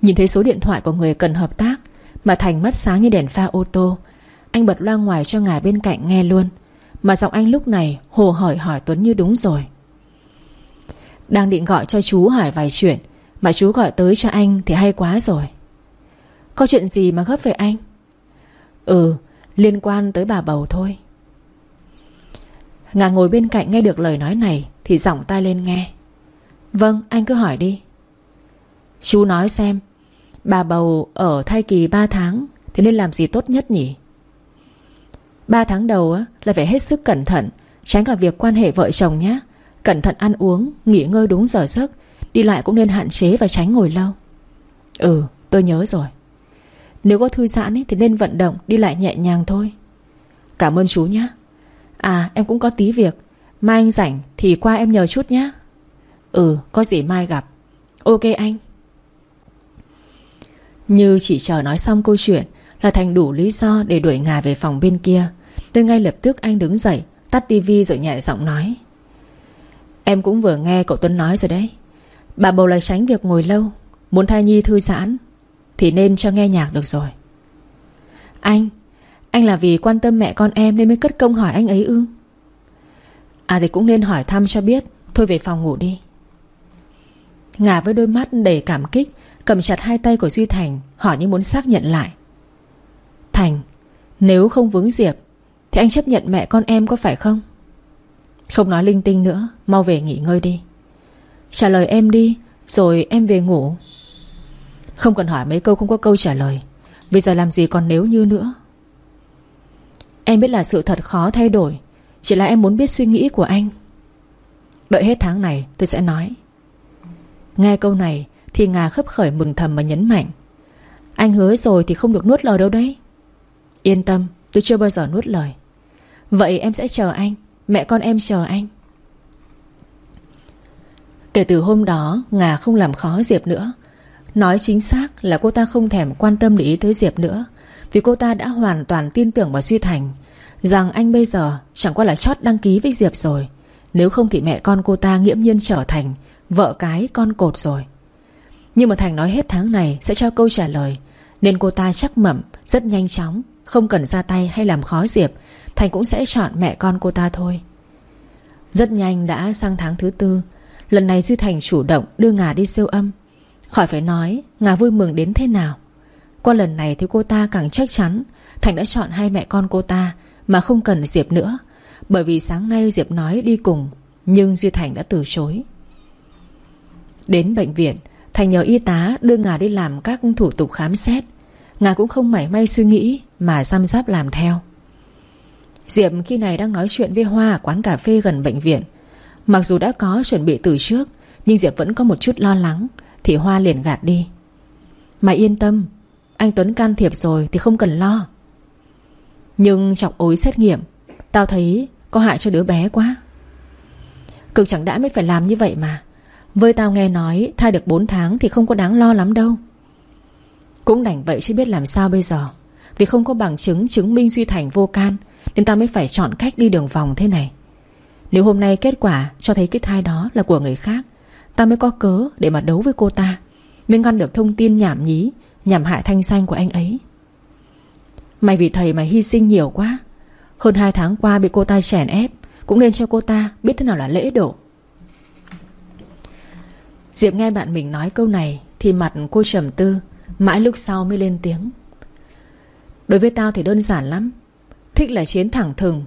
Nhìn thấy số điện thoại của người cần hợp tác, Mà Thành mắt sáng như đèn pha ô tô anh bật loa ngoài cho ngài bên cạnh nghe luôn. Mà giọng anh lúc này Hồ hởi hỏi Tuấn như đúng rồi. Đang định gọi cho chú hỏi vài chuyện, Mà chú gọi tới cho anh Thì hay quá rồi. Có chuyện gì mà gấp về anh? Ừ liên quan tới bà bầu thôi. Ngà ngồi bên cạnh nghe được lời nói này Thì giọng tai lên nghe. Vâng anh cứ hỏi đi. Chú nói xem, Bà bầu ở thai kỳ 3 tháng Thì nên làm gì tốt nhất nhỉ? 3 tháng đầu á, là phải hết sức cẩn thận Tránh cả việc quan hệ vợ chồng nhé Cẩn thận ăn uống Nghỉ ngơi đúng giờ giấc Đi lại cũng nên hạn chế và tránh ngồi lâu. Ừ tôi nhớ rồi. Nếu có thư giãn ấy, thì nên vận động Đi lại nhẹ nhàng thôi. Cảm ơn chú nhé À em cũng có tí việc. Mai anh rảnh thì qua em nhờ chút nhé Ừ có gì mai gặp. Ok anh. Như chỉ chờ nói xong câu chuyện Là thành đủ lý do để đuổi ngà về phòng bên kia. Nên ngay lập tức anh đứng dậy, Tắt tivi rồi nhẹ giọng nói. Em cũng vừa nghe cậu Tuấn nói rồi đấy. Bà bầu lại tránh việc ngồi lâu, Muốn thai nhi thư giãn, Thì nên cho nghe nhạc được rồi. Anh Anh là vì quan tâm mẹ con em Nên mới cất công hỏi anh ấy ư? À thì cũng nên hỏi thăm cho biết, Thôi về phòng ngủ đi. Ngả với đôi mắt đầy cảm kích, Cầm chặt hai tay của Duy Thành, Hỏi như muốn xác nhận lại. Thành, Nếu không vướng Diệp thì anh chấp nhận mẹ con em có phải không? Không nói linh tinh nữa, Mau về nghỉ ngơi đi. Trả lời em đi, Rồi em về ngủ. Không cần hỏi mấy câu, không có câu trả lời. Vì giờ làm gì còn nếu như nữa? Em biết là sự thật khó thay đổi, Chỉ là em muốn biết suy nghĩ của anh. Đợi hết tháng này, tôi sẽ nói. Nghe câu này, Thì Ngà khấp khởi mừng thầm mà nhấn mạnh. Anh hứa rồi thì không được nuốt lời đâu đấy. Yên tâm, Tôi chưa bao giờ nuốt lời. Vậy em sẽ chờ anh. Mẹ con em chờ anh. Kể từ hôm đó, Ngà không làm khó Diệp nữa. Nói chính xác là cô ta không thèm quan tâm để ý tới Diệp nữa, Vì cô ta đã hoàn toàn tin tưởng vào Duy Thành. Rằng anh bây giờ chẳng qua là chót đăng ký với Diệp rồi. Nếu không thì mẹ con cô ta nghiễm nhiên trở thành Vợ cái con cột rồi. Nhưng mà Thành nói hết tháng này Sẽ cho câu trả lời, Nên cô ta chắc mẩm, rất nhanh chóng, Không cần ra tay hay làm khó Diệp. Thành cũng sẽ chọn mẹ con cô ta thôi. Rất nhanh đã sang tháng thứ tư. Lần này Duy Thành chủ động đưa Ngà đi siêu âm. Khỏi phải nói, Ngà vui mừng đến thế nào. Qua lần này thì cô ta càng chắc chắn Thành đã chọn hai mẹ con cô ta Mà không cần Diệp nữa. Bởi vì sáng nay Diệp nói đi cùng, Nhưng Duy Thành đã từ chối. Đến bệnh viện, Thành nhờ y tá đưa Ngà đi làm các thủ tục khám xét. Ngà cũng không mảy may suy nghĩ Mà xăm giáp làm theo. Diệp khi này đang nói chuyện với Hoa Ở quán cà phê gần bệnh viện. Mặc dù đã có chuẩn bị từ trước, Nhưng Diệp vẫn có một chút lo lắng, Thì Hoa liền gạt đi. Mà yên tâm, Anh Tuấn can thiệp rồi thì không cần lo. Nhưng chọc ối xét nghiệm, Tao thấy có hại cho đứa bé quá. Cực chẳng đã mới phải làm như vậy mà. Với tao nghe nói thai được 4 tháng Thì không có đáng lo lắm đâu. Cũng đành vậy chứ biết làm sao bây giờ, Vì không có bằng chứng chứng minh Duy Thành vô can nên tao mới phải chọn cách đi đường vòng thế này. Nếu hôm nay kết quả Cho thấy cái thai đó là của người khác Tao mới có cớ để mà đấu với cô ta, Mới ngăn được thông tin nhảm nhí Nhằm hại thanh xanh của anh ấy. Mày vì thầy mà hy sinh nhiều quá, Hơn 2 tháng qua bị cô ta chèn ép, Cũng nên cho cô ta biết thế nào là lễ độ. Diệp nghe bạn mình nói câu này Thì mặt cô trầm tư, Mãi lúc sau mới lên tiếng. Đối với tao thì đơn giản lắm Thích là chiến thẳng thừng.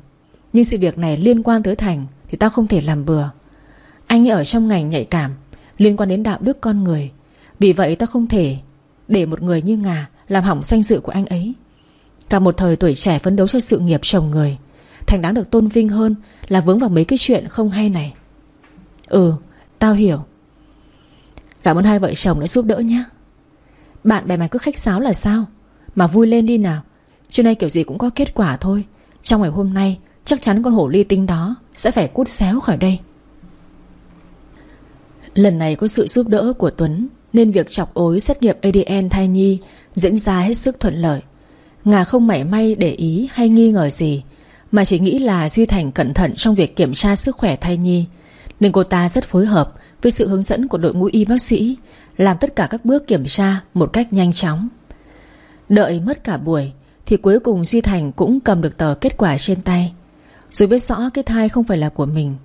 Nhưng sự việc này liên quan tới Thành Thì tao không thể làm bừa. Anh ấy ở trong ngành nhạy cảm, Liên quan đến đạo đức con người. Vì vậy tao không thể Để một người như Ngà Làm hỏng danh dự của anh ấy. Cả một thời tuổi trẻ phấn đấu cho sự nghiệp chồng người, Thành đáng được tôn vinh hơn Là vướng vào mấy cái chuyện không hay này. Ừ Tao hiểu. Cảm ơn hai vợ chồng đã giúp đỡ nhé Bạn bè mày cứ khách sáo là sao? Mà vui lên đi nào. Trưa nay kiểu gì cũng có kết quả thôi. Trong ngày hôm nay, Chắc chắn con hổ ly tinh đó Sẽ phải cút xéo khỏi đây. Lần này có sự giúp đỡ của Tuấn, Nên việc chọc ối xét nghiệm ADN thai nhi Diễn ra hết sức thuận lợi. Ngà không mảy may để ý hay nghi ngờ gì, Mà chỉ nghĩ là Duy Thành cẩn thận Trong việc kiểm tra sức khỏe thai nhi. Nên cô ta rất phối hợp Với sự hướng dẫn của đội ngũ y bác sĩ, Làm tất cả các bước kiểm tra Một cách nhanh chóng. Đợi mất cả buổi thì cuối cùng Duy Thành cũng cầm được tờ kết quả trên tay. Dù biết rõ cái thai không phải là của mình,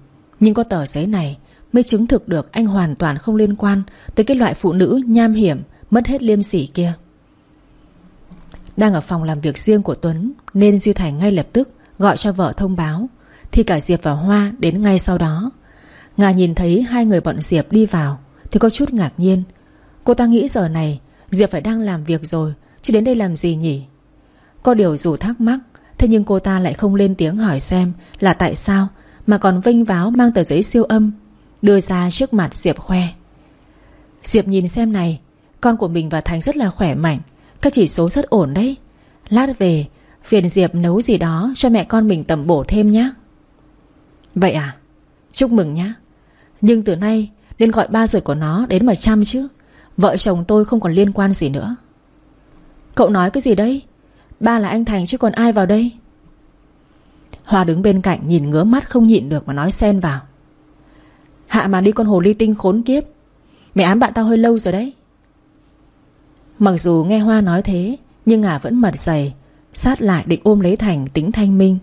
Nhưng có tờ giấy này Mới chứng thực được anh hoàn toàn không liên quan Tới cái loại phụ nữ nham hiểm, Mất hết liêm sỉ kia. Đang ở phòng làm việc riêng của Tuấn, Nên Duy Thành ngay lập tức Gọi cho vợ thông báo, Thì cả Diệp và Hoa đến ngay sau đó. Ngà nhìn thấy hai người bọn Diệp đi vào, Thì có chút ngạc nhiên. Cô ta nghĩ giờ này Diệp phải đang làm việc rồi, Chứ đến đây làm gì nhỉ? Có điều dù thắc mắc, Thế nhưng cô ta lại không lên tiếng hỏi xem Là tại sao Mà còn vinh váo mang tờ giấy siêu âm, Đưa ra trước mặt Diệp khoe. Diệp nhìn xem này, Con của mình và Thành rất là khỏe mạnh, Các chỉ số rất ổn đấy. Lát về, Phiền Diệp nấu gì đó cho mẹ con mình tầm bổ thêm nhé Vậy à? Chúc mừng nhé Nhưng từ nay nên gọi ba ruột của nó đến mà chăm chứ, Vợ chồng tôi không còn liên quan gì nữa. Cậu nói cái gì đấy? Ba là anh Thành chứ còn ai vào đây? Hoa đứng bên cạnh nhìn ngứa mắt không nhịn được mà nói xen vào. Hạ mà đi con hồ ly tinh khốn kiếp. Mẹ ám bạn tao hơi lâu rồi đấy. Mặc dù nghe Hoa nói thế, Nhưng Ngà vẫn mật dày, Sát lại định ôm lấy Thành tính thanh minh.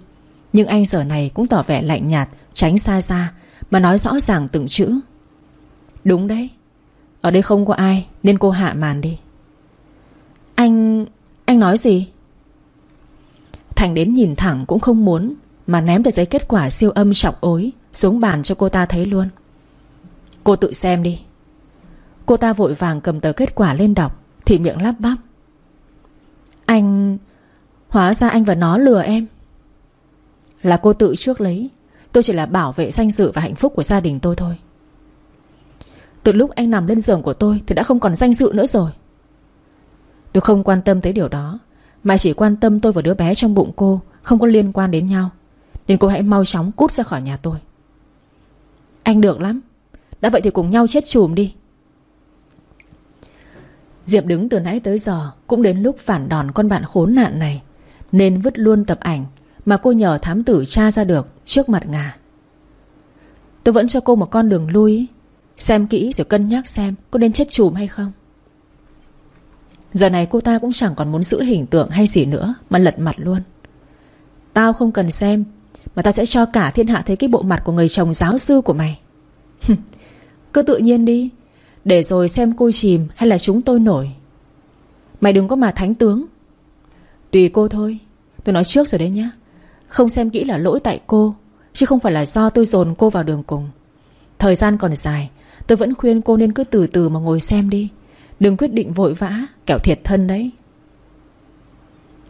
Nhưng anh giờ này cũng tỏ vẻ lạnh nhạt, Tránh xa xa, Mà nói rõ ràng từng chữ. Đúng đấy, Ở đây không có ai, Nên cô hạ màn đi. Anh... anh nói gì? Thành đến nhìn thẳng cũng không muốn, Mà ném tờ giấy kết quả siêu âm chọc ối Xuống bàn cho cô ta thấy luôn. Cô tự xem đi. Cô ta vội vàng cầm tờ kết quả lên đọc, Thì miệng lắp bắp. Anh... Hóa ra anh và nó lừa em. Là cô tự trước lấy, Tôi chỉ là bảo vệ danh dự và hạnh phúc của gia đình tôi thôi. Từ lúc anh nằm lên giường của tôi Thì đã không còn danh dự nữa rồi. Tôi không quan tâm tới điều đó. Mà chỉ quan tâm tôi và đứa bé trong bụng cô, Không có liên quan đến nhau. Nên cô hãy mau chóng cút ra khỏi nhà tôi. Anh được lắm. Đã vậy thì cùng nhau chết chùm đi. Diệp đứng từ nãy tới giờ, Cũng đến lúc phản đòn con bạn khốn nạn này, Nên vứt luôn tập ảnh Mà cô nhờ thám tử tra ra được Trước mặt ngà. Tôi vẫn cho cô một con đường lui, Xem kỹ rồi cân nhắc xem Có nên chết chùm hay không. Giờ này cô ta cũng chẳng còn muốn giữ hình tượng hay gì nữa, Mà lật mặt luôn. Tao không cần xem, Mà tao sẽ cho cả thiên hạ thấy cái bộ mặt của người chồng giáo sư của mày. Cứ tự nhiên đi, Để rồi xem cô chìm hay là chúng tôi nổi. Mày đừng có mà thánh tướng. Tùy cô thôi, Tôi nói trước rồi đấy nhá. Không xem kỹ là lỗi tại cô, Chứ không phải là do tôi dồn cô vào đường cùng. Thời gian còn dài, Tôi vẫn khuyên cô nên cứ từ từ mà ngồi xem đi. Đừng quyết định vội vã, Kẻo thiệt thân đấy.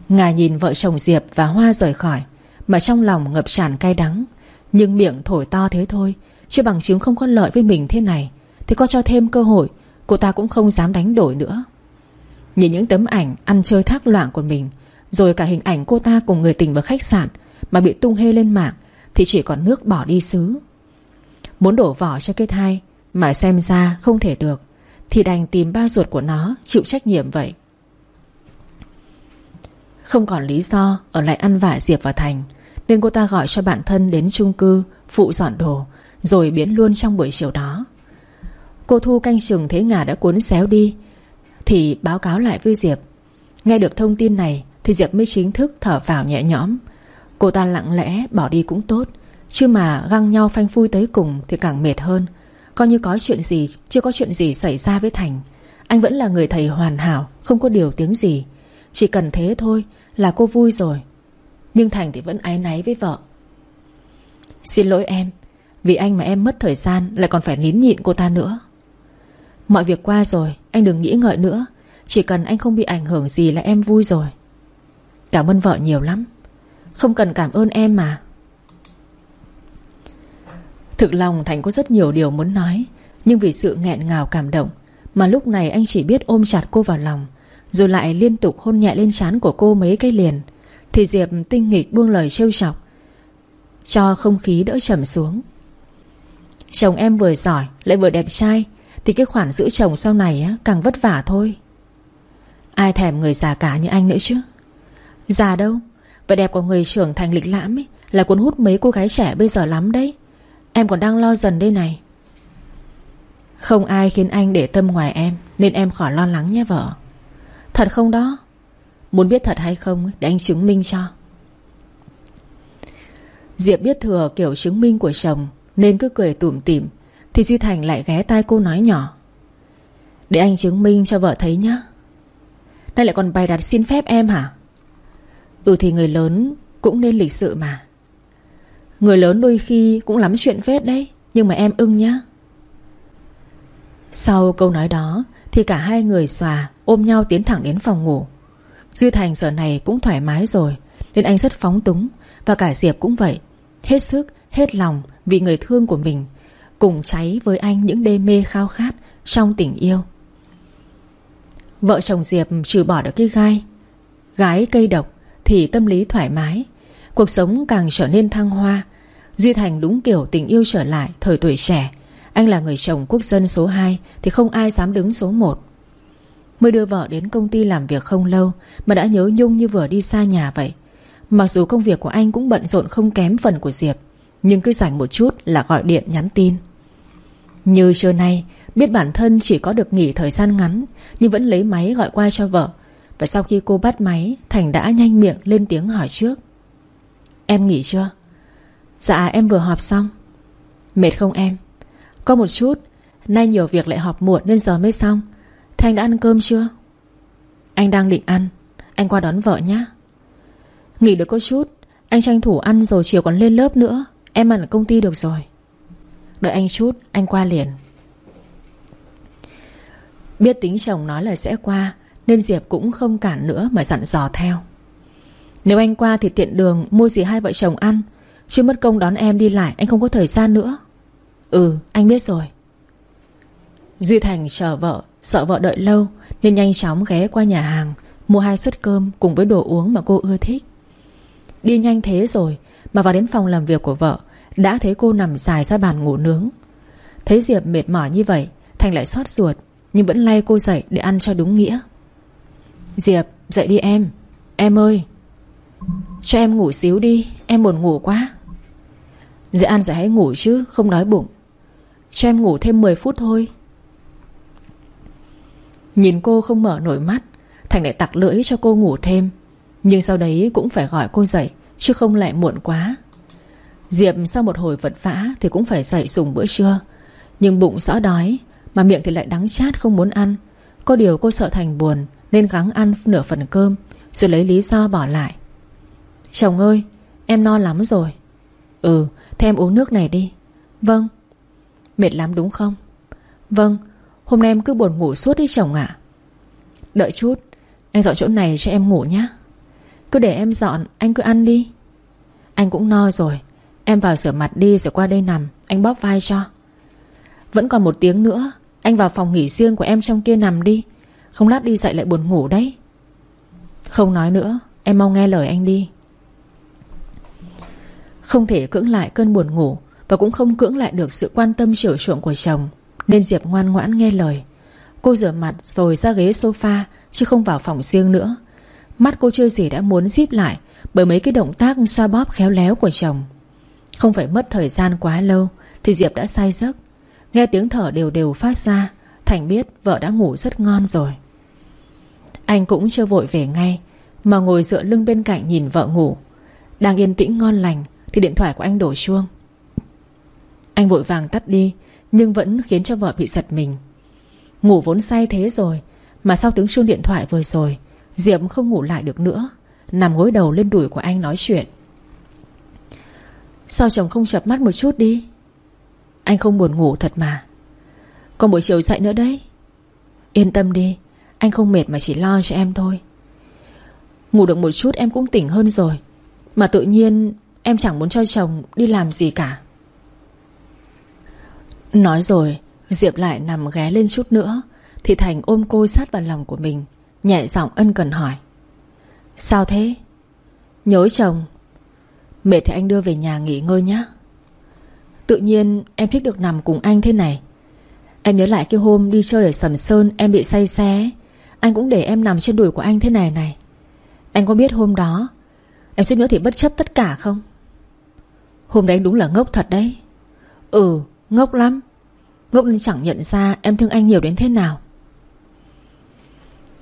Ngài nhìn vợ chồng Diệp và Hoa rời khỏi, Mà trong lòng ngập tràn cay đắng. Nhưng miệng thổi to thế thôi, Chứ bằng chứng không có lợi với mình thế này, Thì có cho thêm cơ hội, Cô ta cũng không dám đánh đổi nữa. Nhìn những tấm ảnh ăn chơi thác loạn của mình, Rồi cả hình ảnh cô ta cùng người tình vào khách sạn Mà bị tung hê lên mạng, Thì chỉ còn nước bỏ đi xứ. Muốn đổ vỏ cho cái thai Mà xem ra không thể được. Thì đành tìm ba ruột của nó Chịu trách nhiệm vậy. Không còn lý do, Ở lại ăn vạ Diệp và Thành, Nên cô ta gọi cho bạn thân đến chung cư, Phụ dọn đồ, rồi biến luôn trong buổi chiều đó. Cô Thu canh chừng thấy Ngà đã cuốn xéo đi, Thì báo cáo lại với Diệp. Nghe được thông tin này, Thì Diệp mới chính thức thở vào nhẹ nhõm. Cô ta lặng lẽ bỏ đi cũng tốt, Chứ mà găng nhau phanh phui tới cùng Thì càng mệt hơn. Coi như có chuyện gì, Chưa có chuyện gì xảy ra với Thành. Anh vẫn là người thầy hoàn hảo, Không có điều tiếng gì. Chỉ cần thế thôi là cô vui rồi. Nhưng Thành thì vẫn áy náy với vợ. Xin lỗi em, vì anh mà em mất thời gian Lại còn phải nín nhịn cô ta nữa. Mọi việc qua rồi, Anh đừng nghĩ ngợi nữa. Chỉ cần anh không bị ảnh hưởng gì là em vui rồi. Cảm ơn vợ nhiều lắm. Không cần cảm ơn em mà. Thực lòng Thành có rất nhiều điều muốn nói Nhưng vì sự nghẹn ngào cảm động Mà lúc này anh chỉ biết ôm chặt cô vào lòng Rồi lại liên tục hôn nhẹ lên trán của cô mấy cái liền. Thì Diệp tinh nghịch buông lời trêu chọc Cho không khí đỡ trầm xuống. Chồng em vừa giỏi lại vừa đẹp trai Thì cái khoản giữ chồng sau này á, càng vất vả thôi. Ai thèm người già cả như anh nữa chứ? Già đâu? Vẻ đẹp của người trưởng thành lịch lãm ấy Là cuốn hút mấy cô gái trẻ bây giờ lắm đấy. Em còn đang lo dần đây này. Không ai khiến anh để tâm ngoài em, Nên em khỏi lo lắng nhé vợ. Thật không đó? Muốn biết thật hay không để anh chứng minh cho. Diệp biết thừa kiểu chứng minh của chồng, Nên cứ cười tủm tỉm, Thì Duy Thành lại ghé tai cô nói nhỏ. Để anh chứng minh cho vợ thấy nhá. Nay lại còn bày đặt xin phép em hả? Ừ thì người lớn Cũng nên lịch sự mà. Người lớn đôi khi cũng lắm chuyện phết đấy Nhưng mà em ưng nhá. Sau câu nói đó Thì cả hai người xòa Ôm nhau tiến thẳng đến phòng ngủ. Duy Thành giờ này cũng thoải mái rồi Nên anh rất phóng túng Và cả Diệp cũng vậy. Hết sức, hết lòng vì người thương của mình Cùng cháy với anh những đê mê khao khát Trong tình yêu. Vợ chồng Diệp trừ bỏ được cái gai Gái cây độc Thì tâm lý thoải mái Cuộc sống càng trở nên thăng hoa Duy Thành đúng kiểu tình yêu trở lại Thời tuổi trẻ. Anh là người chồng quốc dân số 2 Thì không ai dám đứng số 1 Mới đưa vợ đến công ty làm việc không lâu Mà đã nhớ nhung như vừa đi xa nhà vậy. Mặc dù công việc của anh cũng bận rộn không kém phần của Diệp, Nhưng cứ dành một chút là gọi điện nhắn tin. Như trưa nay, Biết bản thân chỉ có được nghỉ thời gian ngắn, Nhưng vẫn lấy máy gọi qua cho vợ. Và sau khi cô bắt máy, Thành đã nhanh miệng lên tiếng hỏi trước. Em nghỉ chưa? Dạ em vừa họp xong. Mệt không em? Có một chút, Nay nhiều việc lại họp muộn nên giờ mới xong. Thế anh đã ăn cơm chưa? Anh đang định ăn. Anh qua đón vợ nhé Nghỉ được có chút, Anh tranh thủ ăn rồi chiều còn lên lớp nữa. Em ăn ở công ty được rồi. Đợi anh chút, anh qua liền. Biết tính chồng nói là sẽ qua, Nên Diệp cũng không cản nữa Mà dặn dò theo. Nếu anh qua thì tiện đường mua gì hai vợ chồng ăn Chứ mất công đón em đi lại, Anh không có thời gian nữa. Ừ anh biết rồi. Duy Thành chờ vợ, Sợ vợ đợi lâu, Nên nhanh chóng ghé qua nhà hàng, Mua hai suất cơm cùng với đồ uống mà cô ưa thích. Đi nhanh thế rồi, Mà vào đến phòng làm việc của vợ, Đã thấy cô nằm dài ra bàn ngủ nướng. Thấy Diệp mệt mỏi như vậy, Thành lại xót ruột, Nhưng vẫn lay cô dậy để ăn cho đúng nghĩa. Diệp, dậy đi em. Em ơi, Cho em ngủ xíu đi, Em buồn ngủ quá. Dậy ăn rồi hãy ngủ chứ, Không đói bụng. Cho em ngủ thêm 10 phút thôi. Nhìn cô không mở nổi mắt, Thành lại tặc lưỡi cho cô ngủ thêm. Nhưng sau đấy cũng phải gọi cô dậy, Chứ không lại muộn quá. Diệp sau một hồi vật vã Thì cũng phải dậy dùng bữa trưa. Nhưng bụng rõ đói, Mà miệng thì lại đắng chát không muốn ăn. Có điều cô sợ Thành buồn, Nên gắng ăn nửa phần cơm, Rồi lấy lý do bỏ lại. Chồng ơi, em no lắm rồi. Ừ thế em uống nước này đi. Vâng. Mệt lắm đúng không? Vâng Hôm nay em cứ buồn ngủ suốt đi chồng ạ. Đợi chút, Anh dọn chỗ này cho em ngủ nhé Cứ để em dọn, anh cứ ăn đi. Anh cũng no rồi, Em vào rửa mặt đi rồi qua đây nằm, Anh bóp vai cho. Vẫn còn một tiếng nữa, Anh vào phòng nghỉ riêng của em trong kia nằm đi. Không lát đi dậy lại buồn ngủ đấy. Không nói nữa, Em mau nghe lời anh đi. Không thể cưỡng lại cơn buồn ngủ Và cũng không cưỡng lại được sự quan tâm chiều chuộng của chồng. Nên Diệp ngoan ngoãn nghe lời. Cô rửa mặt rồi ra ghế sofa, Chứ không vào phòng riêng nữa. Mắt cô chưa gì đã muốn díp lại Bởi mấy cái động tác xoa bóp khéo léo của chồng. Không phải mất thời gian quá lâu Thì Diệp đã say giấc. Nghe tiếng thở đều đều phát ra, Thành biết vợ đã ngủ rất ngon rồi. Anh cũng chưa vội về ngay, Mà ngồi dựa lưng bên cạnh nhìn vợ ngủ. Đang yên tĩnh ngon lành thì điện thoại của anh đổ chuông. Anh vội vàng tắt đi, Nhưng vẫn khiến cho vợ bị giật mình. Ngủ vốn say thế rồi, Mà sau tiếng chuông điện thoại vừa rồi, Diệp không ngủ lại được nữa, Nằm gối đầu lên đùi của anh nói chuyện. Sao chồng không chập mắt một chút đi? Anh không buồn ngủ thật mà. Còn buổi chiều dậy nữa đấy. Yên tâm đi, Anh không mệt mà chỉ lo cho em thôi. Ngủ được một chút em cũng tỉnh hơn rồi, Mà tự nhiên Em chẳng muốn cho chồng đi làm gì cả. Nói rồi, Diệp lại nằm ghé lên chút nữa. Thì Thành ôm cô sát vào lòng của mình, Nhẹ giọng ân cần hỏi. Sao thế? Nhớ chồng. Mệt thì anh đưa về nhà nghỉ ngơi nhé Tự nhiên em thích được nằm cùng anh thế này. Em nhớ lại cái hôm đi chơi ở Sầm Sơn Em bị say xe Anh cũng để em nằm trên đùi của anh thế này này. Anh có biết hôm đó, Em suýt nữa thì bất chấp tất cả không? Hôm đấy đúng là ngốc thật đấy. Ừ ngốc lắm. Ngốc nên chẳng nhận ra em thương anh nhiều đến thế nào.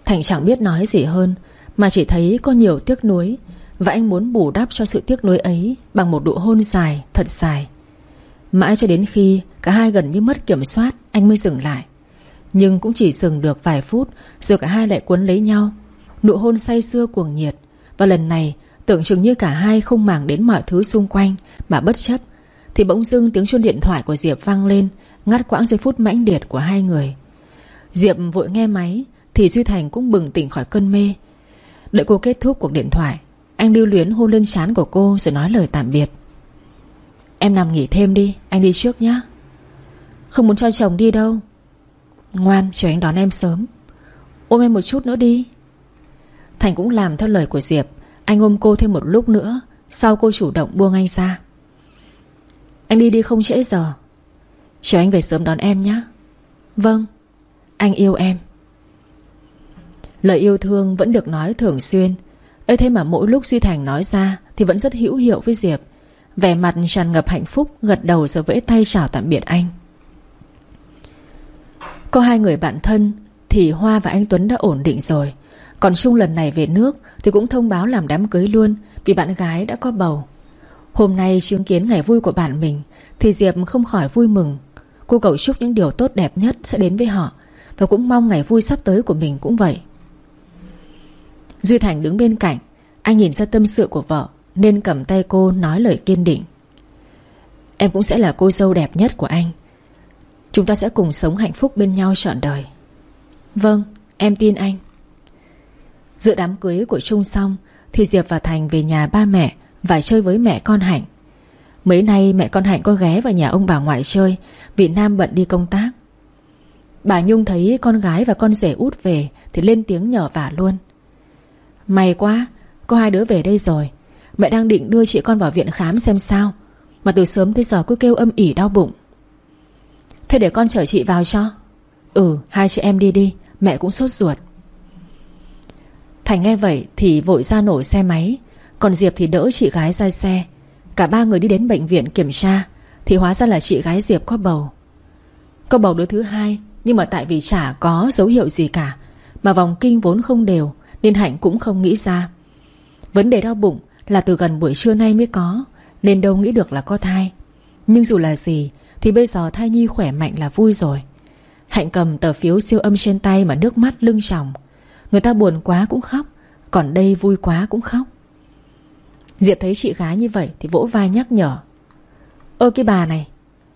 Thành chẳng biết nói gì hơn Mà chỉ thấy có nhiều tiếc nuối Và anh muốn bù đắp cho sự tiếc nuối ấy Bằng một nụ hôn dài, thật dài. Mãi cho đến khi Cả hai gần như mất kiểm soát Anh mới dừng lại. Nhưng cũng chỉ dừng được vài phút Rồi cả hai lại cuốn lấy nhau. Nụ hôn say sưa cuồng nhiệt Và lần này tưởng chừng như cả hai không màng đến mọi thứ xung quanh, Mà bất chấp, Thì bỗng dưng tiếng chuông điện thoại của Diệp vang lên, Ngắt quãng giây phút mãnh liệt của hai người. Diệp vội nghe máy, Thì Duy Thành cũng bừng tỉnh khỏi cơn mê. Đợi cô kết thúc cuộc điện thoại, Anh lưu luyến hôn lên trán của cô Rồi nói lời tạm biệt. Em nằm nghỉ thêm đi, Anh đi trước nhé Không muốn cho chồng đi đâu. Ngoan, chờ anh đón em sớm. Ôm em một chút nữa đi. Thành cũng làm theo lời của Diệp anh ôm cô thêm một lúc nữa, Sau cô chủ động buông anh ra. Anh đi đi không trễ giờ. Chờ anh về sớm đón em nhé Vâng Anh yêu em. Lời yêu thương vẫn được nói thường xuyên. Ấy thế mà mỗi lúc Duy Thành nói ra Thì vẫn rất hữu hiệu với Diệp. Vẻ mặt tràn ngập hạnh phúc, Gật đầu rồi vẫy tay chào tạm biệt anh. Có hai người bạn thân Thì Hoa và anh Tuấn đã ổn định rồi. Còn Trung lần này về nước Thì cũng thông báo làm đám cưới luôn Vì bạn gái đã có bầu. Hôm nay chứng kiến ngày vui của bạn mình Thì Diệp không khỏi vui mừng. Cô cầu chúc những điều tốt đẹp nhất sẽ đến với họ Và cũng mong ngày vui sắp tới của mình cũng vậy. Duy Thành đứng bên cạnh Anh nhìn ra tâm sự của vợ Nên cầm tay cô nói lời kiên định. Em cũng sẽ là cô dâu đẹp nhất của anh. Chúng ta sẽ cùng sống hạnh phúc bên nhau trọn đời. Vâng, em tin anh. Dự đám cưới của Trung xong, Thì Diệp và Thành về nhà ba mẹ Và chơi với mẹ con Hạnh. Mấy nay mẹ con Hạnh có ghé vào nhà ông bà ngoại chơi, Vì Nam bận đi công tác. Bà Nhung thấy con gái và con rể út về Thì lên tiếng nhờ vả luôn. May quá, Có hai đứa về đây rồi. Mẹ đang định đưa chị con vào viện khám xem sao, Mà từ sớm tới giờ cứ kêu âm ỉ đau bụng. Thế để con chở chị vào cho. Ừ hai chị em đi đi, Mẹ cũng sốt ruột. Thành nghe vậy thì vội ra nổ xe máy. Còn Diệp thì đỡ chị gái ra xe. Cả ba người đi đến bệnh viện kiểm tra, Thì hóa ra là chị gái Diệp có bầu. Có bầu đứa thứ hai, Nhưng mà tại vì chả có dấu hiệu gì cả, Mà vòng kinh vốn không đều, Nên Hạnh cũng không nghĩ ra. Vấn đề đau bụng là từ gần buổi trưa nay mới có, Nên đâu nghĩ được là có thai. Nhưng dù là gì, Thì bây giờ thai nhi khỏe mạnh là vui rồi. Hạnh cầm tờ phiếu siêu âm trên tay Mà nước mắt lưng tròng. Người ta buồn quá cũng khóc, Còn đây vui quá cũng khóc. Diệp thấy chị gái như vậy Thì vỗ vai nhắc nhở. Ơ, cái bà này,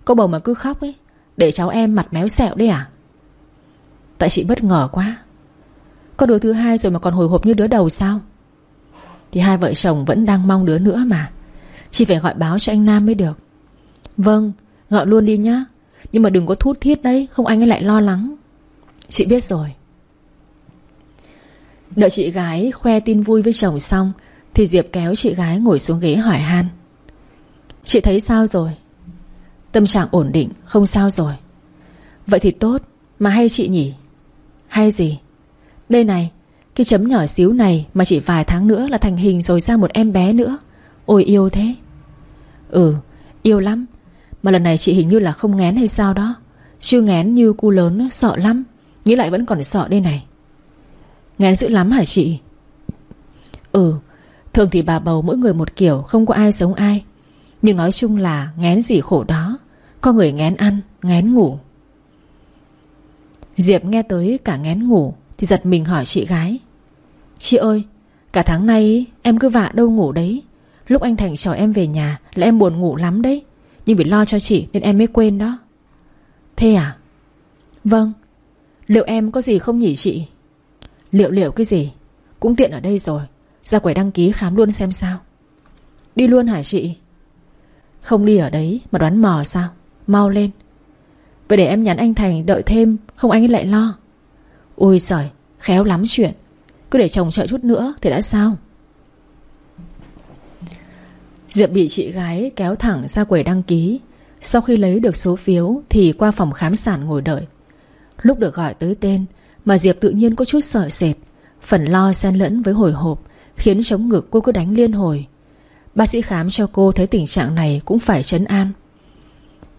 Có bầu mà cứ khóc ấy, Để cháu em mặt méo sẹo đấy à? Tại chị bất ngờ quá. Có đứa thứ hai rồi mà còn hồi hộp như đứa đầu sao? Thì hai vợ chồng vẫn đang mong đứa nữa mà. Chị phải gọi báo cho anh Nam mới được. Vâng Gọi luôn đi nhá. Nhưng mà đừng có thút thiết đấy, Không anh ấy lại lo lắng. Chị biết rồi. Đợi chị gái khoe tin vui với chồng xong, Thì Diệp kéo chị gái ngồi xuống ghế hỏi han. Chị thấy sao rồi? Tâm trạng ổn định, Không sao rồi. Vậy thì tốt, Mà hay chị nhỉ? Hay gì? Đây này, Cái chấm nhỏ xíu này Mà chỉ vài tháng nữa là thành hình rồi ra một em bé nữa. Ôi yêu thế. Ừ yêu lắm. Mà lần này chị hình như là không ngén hay sao đó. Chưa ngén như cu lớn, sợ lắm. Nghĩ lại vẫn còn sợ đây này. Ngén dữ lắm hả chị? Ừ Thường thì bà bầu mỗi người một kiểu Không có ai giống ai. Nhưng nói chung là ngén gì khổ đó. Có người ngén ăn, ngén ngủ. Diệp nghe tới cả ngén ngủ Thì giật mình hỏi chị gái. Chị ơi Cả tháng nay em cứ vạ đâu ngủ đấy. Lúc anh Thành chở em về nhà Là em buồn ngủ lắm đấy. Nhưng vì lo cho chị nên em mới quên đó. Thế à? Vâng. Liệu em có gì không nhỉ chị? Liệu liệu cái gì? Cũng tiện ở đây rồi. Ra quầy đăng ký khám luôn xem sao. Đi luôn hả chị? Không đi ở đấy mà đoán mò sao? Mau lên. Vậy để em nhắn anh Thành đợi thêm, Không anh ấy lại lo. Ui giời, khéo lắm chuyện. Cứ để chồng chờ chút nữa thì đã sao? Diệp bị chị gái kéo thẳng ra quầy đăng ký. Sau khi lấy được số phiếu Thì qua phòng khám sản ngồi đợi. Lúc được gọi tới tên mà Diệp tự nhiên có chút sợ sệt Phần lo xen lẫn với hồi hộp, Khiến chống ngực cô cứ đánh liên hồi. Bác sĩ khám cho cô thấy tình trạng này Cũng phải chấn an.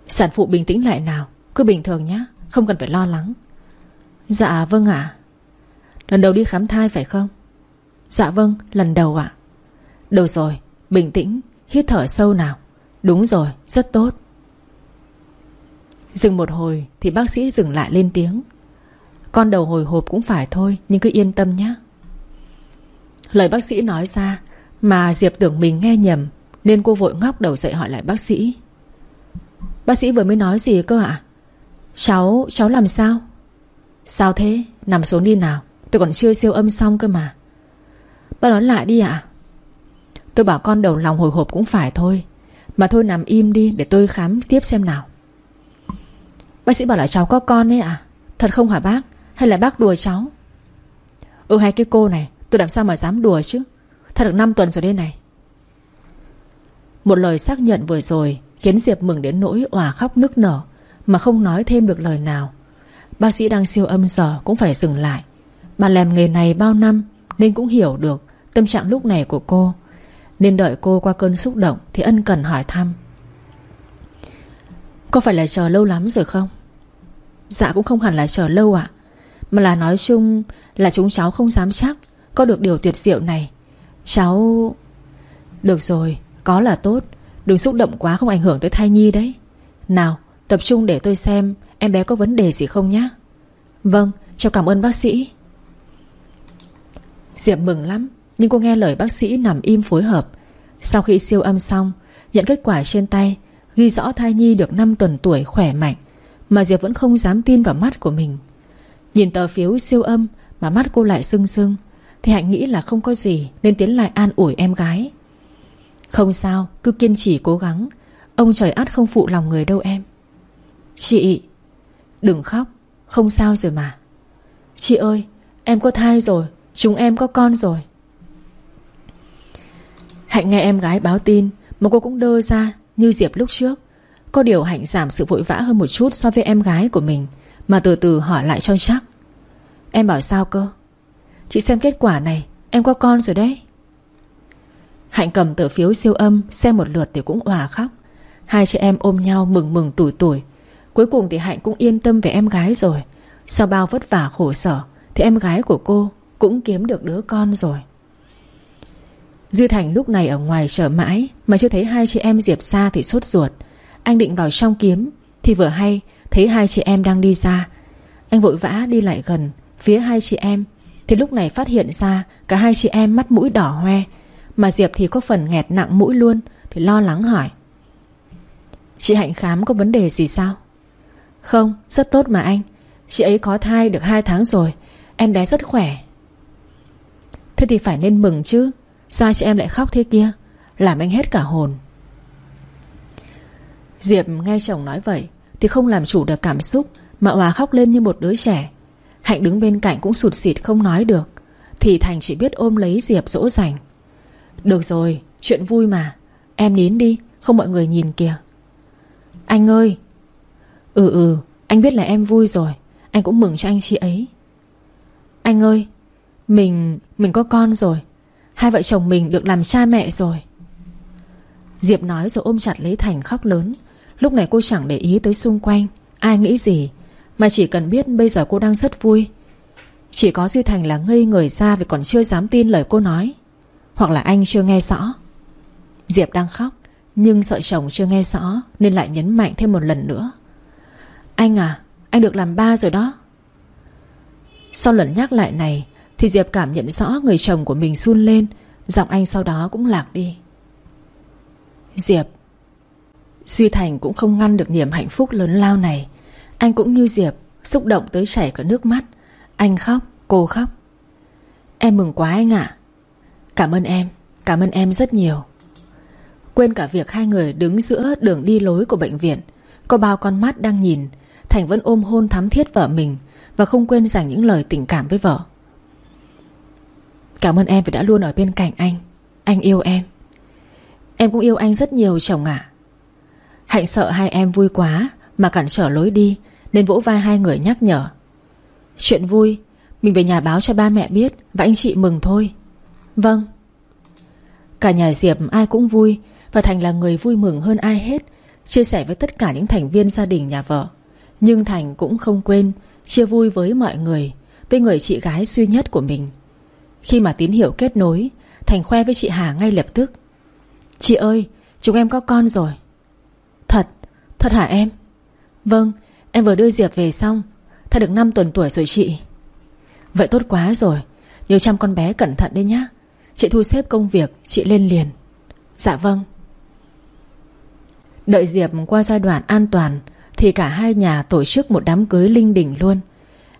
Sản phụ bình tĩnh lại nào, Cứ bình thường nhé Không cần phải lo lắng. Dạ vâng ạ. Lần đầu đi khám thai phải không? Dạ vâng lần đầu ạ. Được rồi, bình tĩnh, Hít thở sâu nào. Đúng rồi, rất tốt. Dừng một hồi thì bác sĩ dừng lại lên tiếng. Con đầu hồi hộp cũng phải thôi Nhưng cứ yên tâm nhé. Lời bác sĩ nói ra Mà Diệp tưởng mình nghe nhầm Nên cô vội ngóc đầu dậy hỏi lại bác sĩ. Bác sĩ vừa mới nói gì cơ ạ? Cháu, cháu làm sao? Sao thế? Nằm xuống đi nào Tôi còn chưa siêu âm xong cơ mà. Bác nói lại đi ạ. Tôi bảo con đầu lòng hồi hộp cũng phải thôi Mà thôi nằm im đi để tôi khám tiếp xem nào. Bác sĩ bảo là cháu có con ấy à Thật không hả bác? Hay là bác đùa cháu? Ừ hay cái cô này, Tôi làm sao mà dám đùa chứ? Thật được 5 tuần rồi đây này. Một lời xác nhận vừa rồi Khiến Diệp mừng đến nỗi òa khóc nức nở, Mà không nói thêm được lời nào. Bác sĩ đang siêu âm giờ cũng phải dừng lại. Bà làm nghề này bao năm Nên cũng hiểu được tâm trạng lúc này của cô. Nên đợi cô qua cơn xúc động Thì ân cần hỏi thăm. Có phải là chờ lâu lắm rồi không? Dạ cũng không hẳn là chờ lâu ạ. Mà là nói chung Là chúng cháu không dám chắc Có được điều tuyệt diệu này. Cháu Được rồi, có là tốt. Đừng xúc động quá, không ảnh hưởng tới thai nhi đấy. Nào, tập trung để tôi xem Em bé có vấn đề gì không nhé Vâng cháu cảm ơn bác sĩ. Diệp mừng lắm, Nhưng cô nghe lời bác sĩ nằm im phối hợp. Sau khi siêu âm xong, Nhận kết quả trên tay, Ghi rõ thai nhi được 5 tuần tuổi khỏe mạnh, Mà Diệp vẫn không dám tin vào mắt của mình. Nhìn tờ phiếu siêu âm Mà mắt cô lại sưng sưng, Thì Hạnh nghĩ là không có gì Nên tiến lại an ủi em gái. Không sao, cứ kiên trì cố gắng, Ông trời át không phụ lòng người đâu em. Chị, Đừng khóc, Không sao rồi mà. Chị ơi, em có thai rồi, Chúng em có con rồi. Hạnh nghe em gái báo tin Mà cô cũng đơ ra như Diệp lúc trước. Có điều Hạnh giảm sự vội vã hơn một chút So với em gái của mình. Mà từ từ hỏi lại cho chắc. Em bảo sao cơ? Chị xem kết quả này, Em có con rồi đấy. Hạnh cầm tờ phiếu siêu âm, Xem một lượt thì cũng òa khóc Hai chị em ôm nhau mừng mừng tuổi tuổi Cuối cùng thì Hạnh cũng yên tâm về em gái rồi. Sau bao vất vả khổ sở, Thì em gái của cô cũng kiếm được đứa con rồi. Duy Thành lúc này ở ngoài chờ mãi, Mà chưa thấy hai chị em Diệp xa thì sốt ruột. Anh định vào trong kiếm, Thì vừa hay thấy hai chị em đang đi ra. Anh vội vã đi lại gần, Phía hai chị em. Thì lúc này phát hiện ra Cả hai chị em mắt mũi đỏ hoe. Mà Diệp thì có phần nghẹt nặng mũi luôn, Thì lo lắng hỏi. Chị Hạnh khám có vấn đề gì sao? Không, rất tốt mà anh. Chị ấy có thai được 2 tháng rồi, Em bé rất khỏe. Thế thì phải nên mừng chứ, Sao chị em lại khóc thế kia? Làm anh hết cả hồn. Diệp nghe chồng nói vậy thì không làm chủ được cảm xúc, Mà hòa khóc lên như một đứa trẻ. Hạnh đứng bên cạnh cũng sụt xịt không nói được. Thì Thành chỉ biết ôm lấy Diệp dỗ dành. Được rồi, Chuyện vui mà. Em nín đi, Không mọi người nhìn kìa. Anh ơi. Ừ ừ Anh biết là em vui rồi. Anh cũng mừng cho anh chị ấy. Anh ơi, mình... mình có con rồi. Hai vợ chồng mình được làm cha mẹ rồi. Diệp nói rồi ôm chặt lấy Thành khóc lớn. Lúc này cô chẳng để ý tới xung quanh, Ai nghĩ gì, Mà chỉ cần biết bây giờ cô đang rất vui. Chỉ có Duy Thành là ngây người ra Vì còn chưa dám tin lời cô nói, Hoặc là anh chưa nghe rõ. Diệp đang khóc, Nhưng sợ chồng chưa nghe rõ Nên lại nhấn mạnh thêm một lần nữa. Anh à Anh được làm ba rồi đó. Sau lần nhắc lại này, thì Diệp cảm nhận rõ người chồng của mình run lên, Giọng anh sau đó cũng lạc đi. Diệp Duy Thành cũng không ngăn được niềm hạnh phúc lớn lao này. Anh cũng như Diệp Xúc động tới chảy cả nước mắt. Anh khóc, cô khóc. Em mừng quá anh ạ. Cảm ơn em, cảm ơn em rất nhiều. Quên cả việc hai người đứng giữa đường đi lối của bệnh viện. Có bao con mắt đang nhìn Thành vẫn ôm hôn thắm thiết vợ mình Và không quên dành những lời tình cảm với vợ. Cảm ơn em vì đã luôn ở bên cạnh anh. Anh yêu em. Em cũng yêu anh rất nhiều chồng ạ. Hạnh sợ hai em vui quá Mà cản trở lối đi, Nên vỗ vai hai người nhắc nhở. Chuyện vui, Mình về nhà báo cho ba mẹ biết Và anh chị mừng thôi. Vâng. Cả nhà Diệp ai cũng vui Và Thành là người vui mừng hơn ai hết, Chia sẻ với tất cả những thành viên gia đình nhà vợ. Nhưng Thành cũng không quên Chia vui với mọi người, Với người chị gái duy nhất của mình. Khi mà tín hiệu kết nối, Thành khoe với chị Hà ngay lập tức. Chị ơi, chúng em có con rồi. Thật hả em? Vâng em vừa đưa Diệp về xong. Thai được 5 tuần tuổi rồi chị. Vậy tốt quá rồi. Nhiều chăm con bé cẩn thận đi nhá. Chị thu xếp công việc, Chị lên liền. Dạ vâng. Đợi Diệp qua giai đoạn an toàn, Thì cả hai nhà tổ chức một đám cưới linh đình luôn.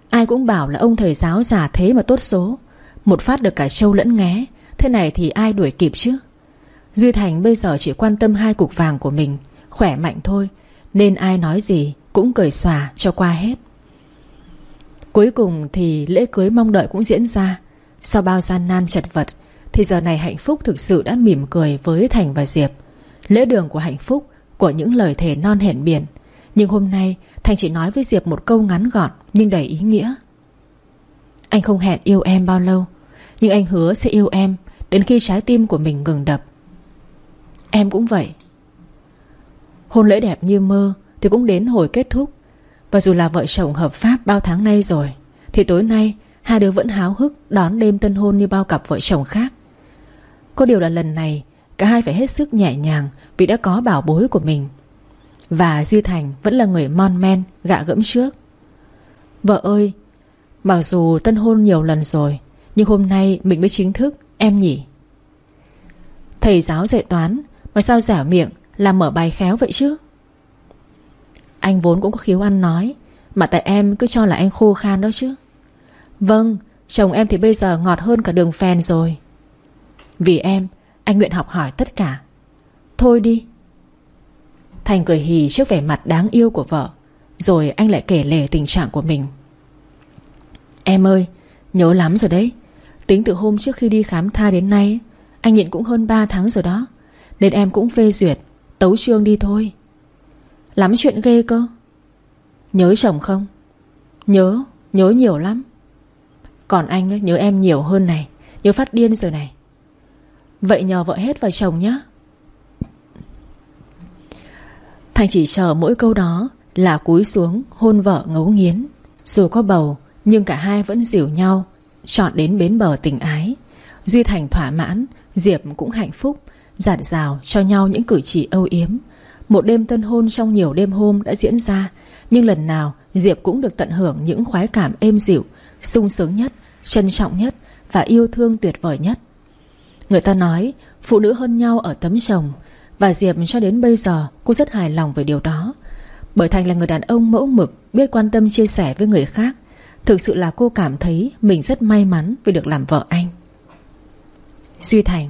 Ai cũng bảo là ông thầy giáo già thế mà tốt số. Một phát được cả châu lẫn nghé, Thế này thì ai đuổi kịp chứ? Duy Thành bây giờ chỉ quan tâm hai cục vàng của mình, Khỏe mạnh thôi. Nên ai nói gì cũng cười xòa cho qua hết. Cuối cùng thì lễ cưới mong đợi cũng diễn ra. Sau bao gian nan chật vật, Thì giờ này hạnh phúc thực sự đã mỉm cười với Thành và Diệp. Lễ đường của hạnh phúc, Của những lời thề non hẹn biển. Nhưng hôm nay, Thành chỉ nói với Diệp một câu ngắn gọn Nhưng đầy ý nghĩa. Anh không hẹn yêu em bao lâu, Nhưng anh hứa sẽ yêu em Đến khi trái tim của mình ngừng đập. Em cũng vậy. Hôn lễ đẹp như mơ Thì cũng đến hồi kết thúc. Và dù là vợ chồng hợp pháp bao tháng nay rồi, Thì tối nay Hai đứa vẫn háo hức đón đêm tân hôn như bao cặp vợ chồng khác. Có điều là lần này, Cả hai phải hết sức nhẹ nhàng Vì đã có bảo bối của mình. Và Duy Thành vẫn là người mon men, Gạ gẫm trước. Vợ ơi, Mặc dù tân hôn nhiều lần rồi, Nhưng hôm nay mình mới chính thức, Em nhỉ? Thầy giáo dạy toán, Mà sao giả miệng là mở bài khéo vậy chứ? Anh vốn cũng có khiếu ăn nói, Mà tại em cứ cho là anh khô khan đó chứ. Vâng Chồng em thì bây giờ ngọt hơn cả đường phèn rồi. Vì em, Anh nguyện học hỏi tất cả. Thôi đi. Thành cười hì trước vẻ mặt đáng yêu của vợ, Rồi anh lại kể lể tình trạng của mình. Em ơi, Nhớ lắm rồi đấy. Tính từ hôm trước khi đi khám thai đến nay, Anh nhịn cũng hơn 3 tháng rồi đó, Nên em cũng phê duyệt. Tấu trương đi thôi. Lắm chuyện ghê cơ. Nhớ chồng không? Nhớ, nhớ nhiều lắm. Còn anh ấy, nhớ em nhiều hơn này Nhớ phát điên rồi này. Vậy nhờ vợ hết vào chồng nhé Thành chỉ chờ mỗi câu đó Là cúi xuống hôn vợ ngấu nghiến. Dù có bầu Nhưng cả hai vẫn dìu nhau Chọn đến bến bờ tình ái. Duy Thành thỏa mãn Diệp cũng hạnh phúc Giản rào cho nhau những cử chỉ âu yếm. Một đêm tân hôn trong nhiều đêm hôm đã diễn ra, Nhưng lần nào Diệp cũng được tận hưởng những khoái cảm êm dịu, sung sướng nhất, Trân trọng nhất Và yêu thương tuyệt vời nhất. Người ta nói, Phụ nữ hơn nhau ở tấm chồng, Và Diệp cho đến bây giờ Cô rất hài lòng về điều đó. Bởi Thành là người đàn ông mẫu mực, Biết quan tâm chia sẻ với người khác, Thực sự là cô cảm thấy Mình rất may mắn vì được làm vợ anh. Duy Thành,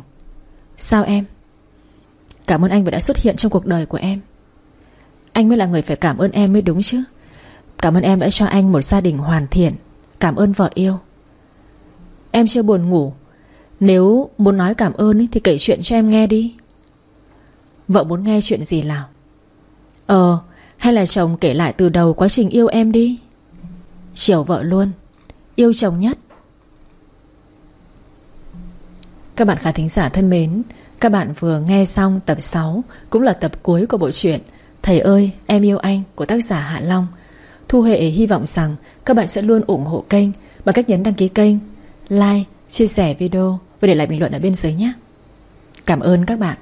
Sao em? Cảm ơn anh vì đã xuất hiện trong cuộc đời của em. Anh mới là người phải cảm ơn em mới đúng chứ. Cảm ơn em đã cho anh một gia đình hoàn thiện. Cảm ơn vợ yêu. Em chưa buồn ngủ. Nếu muốn nói cảm ơn thì kể chuyện cho em nghe đi. Vợ muốn nghe chuyện gì nào? Ờ Hay là chồng kể lại từ đầu quá trình yêu em đi. Chiều vợ luôn. Yêu chồng nhất. Các bạn khán thính giả thân mến các bạn vừa nghe xong tập 6 Cũng là tập cuối của bộ truyện Thầy ơi em yêu anh của tác giả Hạ Long. Thu Huệ hy vọng rằng Các bạn sẽ luôn ủng hộ kênh Bằng cách nhấn đăng ký kênh Like, chia sẻ video Và để lại bình luận ở bên dưới nhé. Cảm ơn các bạn.